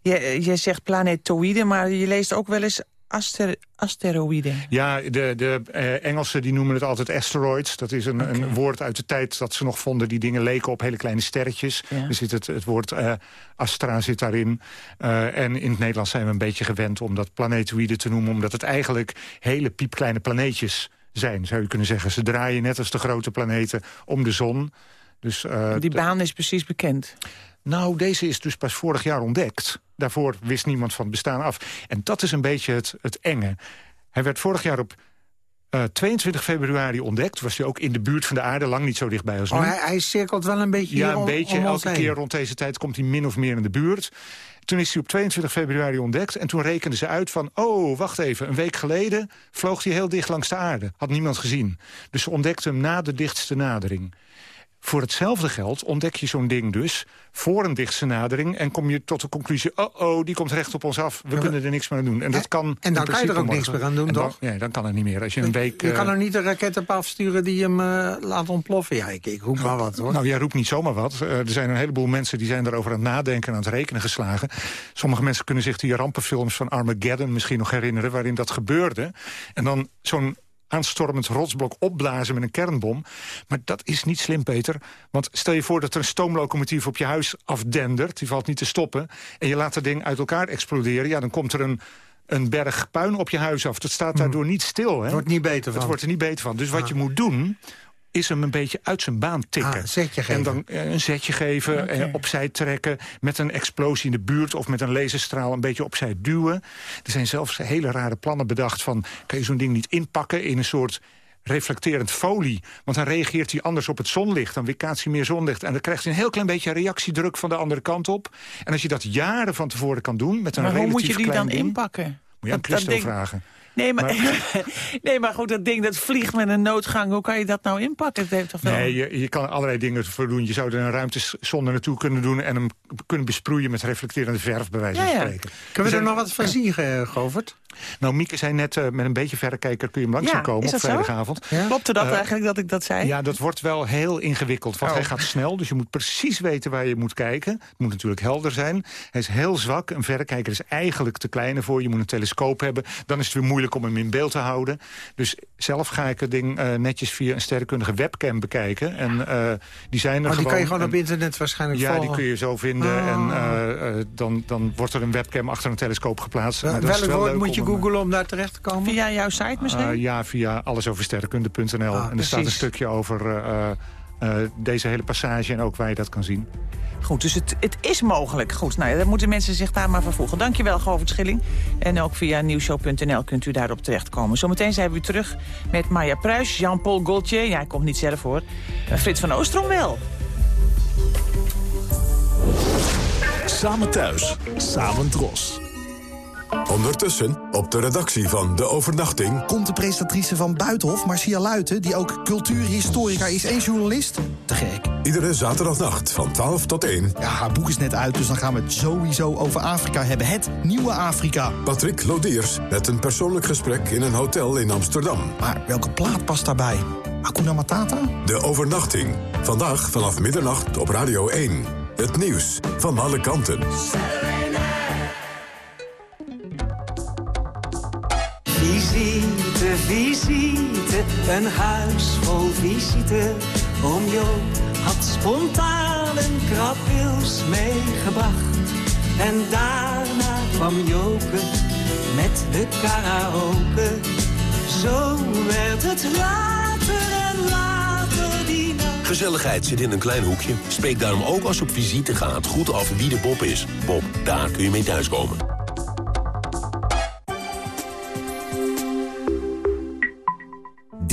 S9: Je, je zegt planetoïden, maar je leest ook wel eens aster, asteroïden.
S17: Ja, de, de eh, Engelsen die noemen het altijd asteroids. Dat is een, een, woord uit de tijd dat ze nog vonden... die dingen leken op hele kleine sterretjes. Er zit het, het woord uh, astra zit daarin. Uh, en in het Nederlands zijn we een beetje gewend om dat planetoïden te noemen... omdat het eigenlijk hele piepkleine planeetjes zijn, zou je kunnen zeggen. Ze draaien net als de grote planeten om de zon. Dus, uh,
S9: Die baan is precies bekend.
S17: Nou, deze is dus pas vorig jaar ontdekt. Daarvoor wist niemand van het bestaan af. En dat is een beetje het, het enge. Hij werd vorig jaar op uh, 22 februari ontdekt. Was hij ook in de buurt van de aarde, lang niet zo dichtbij als nu.
S8: Oh, hij, hij cirkelt wel een beetje
S17: Ja, een beetje. Elke keer rond deze tijd komt hij min of meer in de buurt. Toen is hij op 22 februari ontdekt. En toen rekenden ze uit van, oh, wacht even. Een week geleden vloog hij heel dicht langs de aarde. Had niemand gezien. Dus ze ontdekten hem na de dichtste nadering. Voor hetzelfde geld ontdek je zo'n ding dus voor een dichtste nadering... en kom je tot de conclusie, oh, oh, die komt recht op ons af. We kunnen er niks meer aan doen. En, dat kan
S8: en dan kan je er ook niks meer aan doen, toch?
S17: Ja, dan kan het niet meer. Als je een week...
S8: Je kan er niet een raket op afsturen die hem uh, laat ontploffen. Ja, ik, ik roep maar wat, hoor.
S17: Nou, jij roept niet zomaar wat. Uh, er zijn een heleboel mensen die zijn erover aan het nadenken... en aan het rekenen geslagen. Sommige mensen kunnen zich die rampenfilms van Armageddon misschien nog herinneren... waarin dat gebeurde. En dan zo'n aanstormend rotsblok opblazen met een kernbom. Maar dat is niet slim, Peter. Want stel je voor dat er een stoomlocomotief op je huis afdendert... die valt niet te stoppen, en je laat dat ding uit elkaar exploderen... ja, dan komt er een een berg puin op je huis af. Dat staat daardoor niet stil. Hè?
S8: Het wordt niet beter van.
S17: Het wordt er niet beter van. Dus wat ah. je moet doen, is hem een beetje uit zijn baan tikken.
S8: Ah, zetje geven.
S17: En dan eh, een zetje geven, okay. en opzij trekken... met een explosie in de buurt of met een laserstraal een beetje opzij duwen. Er zijn zelfs hele rare plannen bedacht van... kan je zo'n ding niet inpakken in een soort reflecterend folie. Want dan reageert hij anders op het zonlicht. Dan weerkaatst hij meer zonlicht. En dan krijgt hij een heel klein beetje reactiedruk van de andere kant op. En als je dat jaren van tevoren kan doen... met een
S9: maar
S17: hoe
S9: moet je die dan
S17: ding,
S9: inpakken?
S17: Moet je aan Christo vragen.
S9: Nee maar, nee, maar goed, dat ding dat vliegt met een noodgang. Hoe kan je dat nou inpakken? Het heeft toch wel...
S17: Nee, je, je kan allerlei dingen voor doen. Je zou er een ruimtezonde naartoe kunnen doen... en hem kunnen besproeien met reflecterende verf, bij wijze van ja, ja. spreken.
S8: Kunnen we er nog wat van zien, Govert?
S17: Nou, Mieke zei net, uh, met een beetje verrekijker kun je hem langzaam
S9: ja,
S17: komen op vrijdagavond.
S9: Ja? Klopte dat uh, eigenlijk dat ik dat zei?
S17: Ja, dat wordt wel heel ingewikkeld. Want oh. hij gaat snel, dus je moet precies weten waar je moet kijken. Het moet natuurlijk helder zijn. Hij is heel zwak. Een verrekijker is eigenlijk te klein voor. Je moet een telescoop hebben. Dan is het weer moeilijk om hem in beeld te houden. Dus zelf ga ik het ding uh, netjes via een sterrenkundige webcam bekijken. En die zijn er
S8: oh,
S17: die
S8: kan je gewoon op internet waarschijnlijk
S17: ja,
S8: volgen?
S17: Ja, die kun je zo vinden. Oh. En dan, dan wordt er een webcam achter een telescoop geplaatst.
S8: Welk woord moet je googlen om daar terecht te komen?
S9: Via jouw site misschien?
S17: Uh, ja, via allesoversterrenkunde.nl. Ah, en er staat een stukje over uh, uh, deze hele passage en ook waar je dat kan zien.
S9: Goed, dus het, het is mogelijk. Goed, nou, dan moeten mensen zich daar maar vervoegen. Dankjewel, Govert Schilling. En ook via nieuwshow.nl kunt u daarop terechtkomen. Zometeen zijn we weer terug met Maya Pruis, Jean-Paul Gaultier. Ja, hij komt niet zelf voor. Frits van Oostrom wel.
S7: Samen thuis, samen dros. Ondertussen, op de redactie van De Overnachting...
S18: Komt de presentatrice van Buitenhof, Marcia Luiten... die ook cultuurhistorica is en journalist? Te gek.
S7: Iedere zaterdagnacht van 12 tot 1.
S18: Ja, haar boek is net uit, dus dan gaan we het sowieso over Afrika hebben. Het nieuwe Afrika.
S7: Patrick Lodiers met een persoonlijk gesprek in een hotel in Amsterdam.
S18: Maar welke plaat past daarbij? Hakuna Matata?
S7: De Overnachting. Vandaag vanaf middernacht op Radio 1. Het nieuws van alle kanten.
S19: Visite, visite, een huis vol visite. Oom Jo had spontaan een krabwils meegebracht. En daarna kwam Joke met de karaoke. Zo werd het later en later die.
S20: Gezelligheid zit in een klein hoekje. Spreek daarom ook als je op visite gaat goed af wie de Bob is. Bob, daar kun je mee thuiskomen.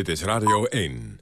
S7: Dit is Radio 1.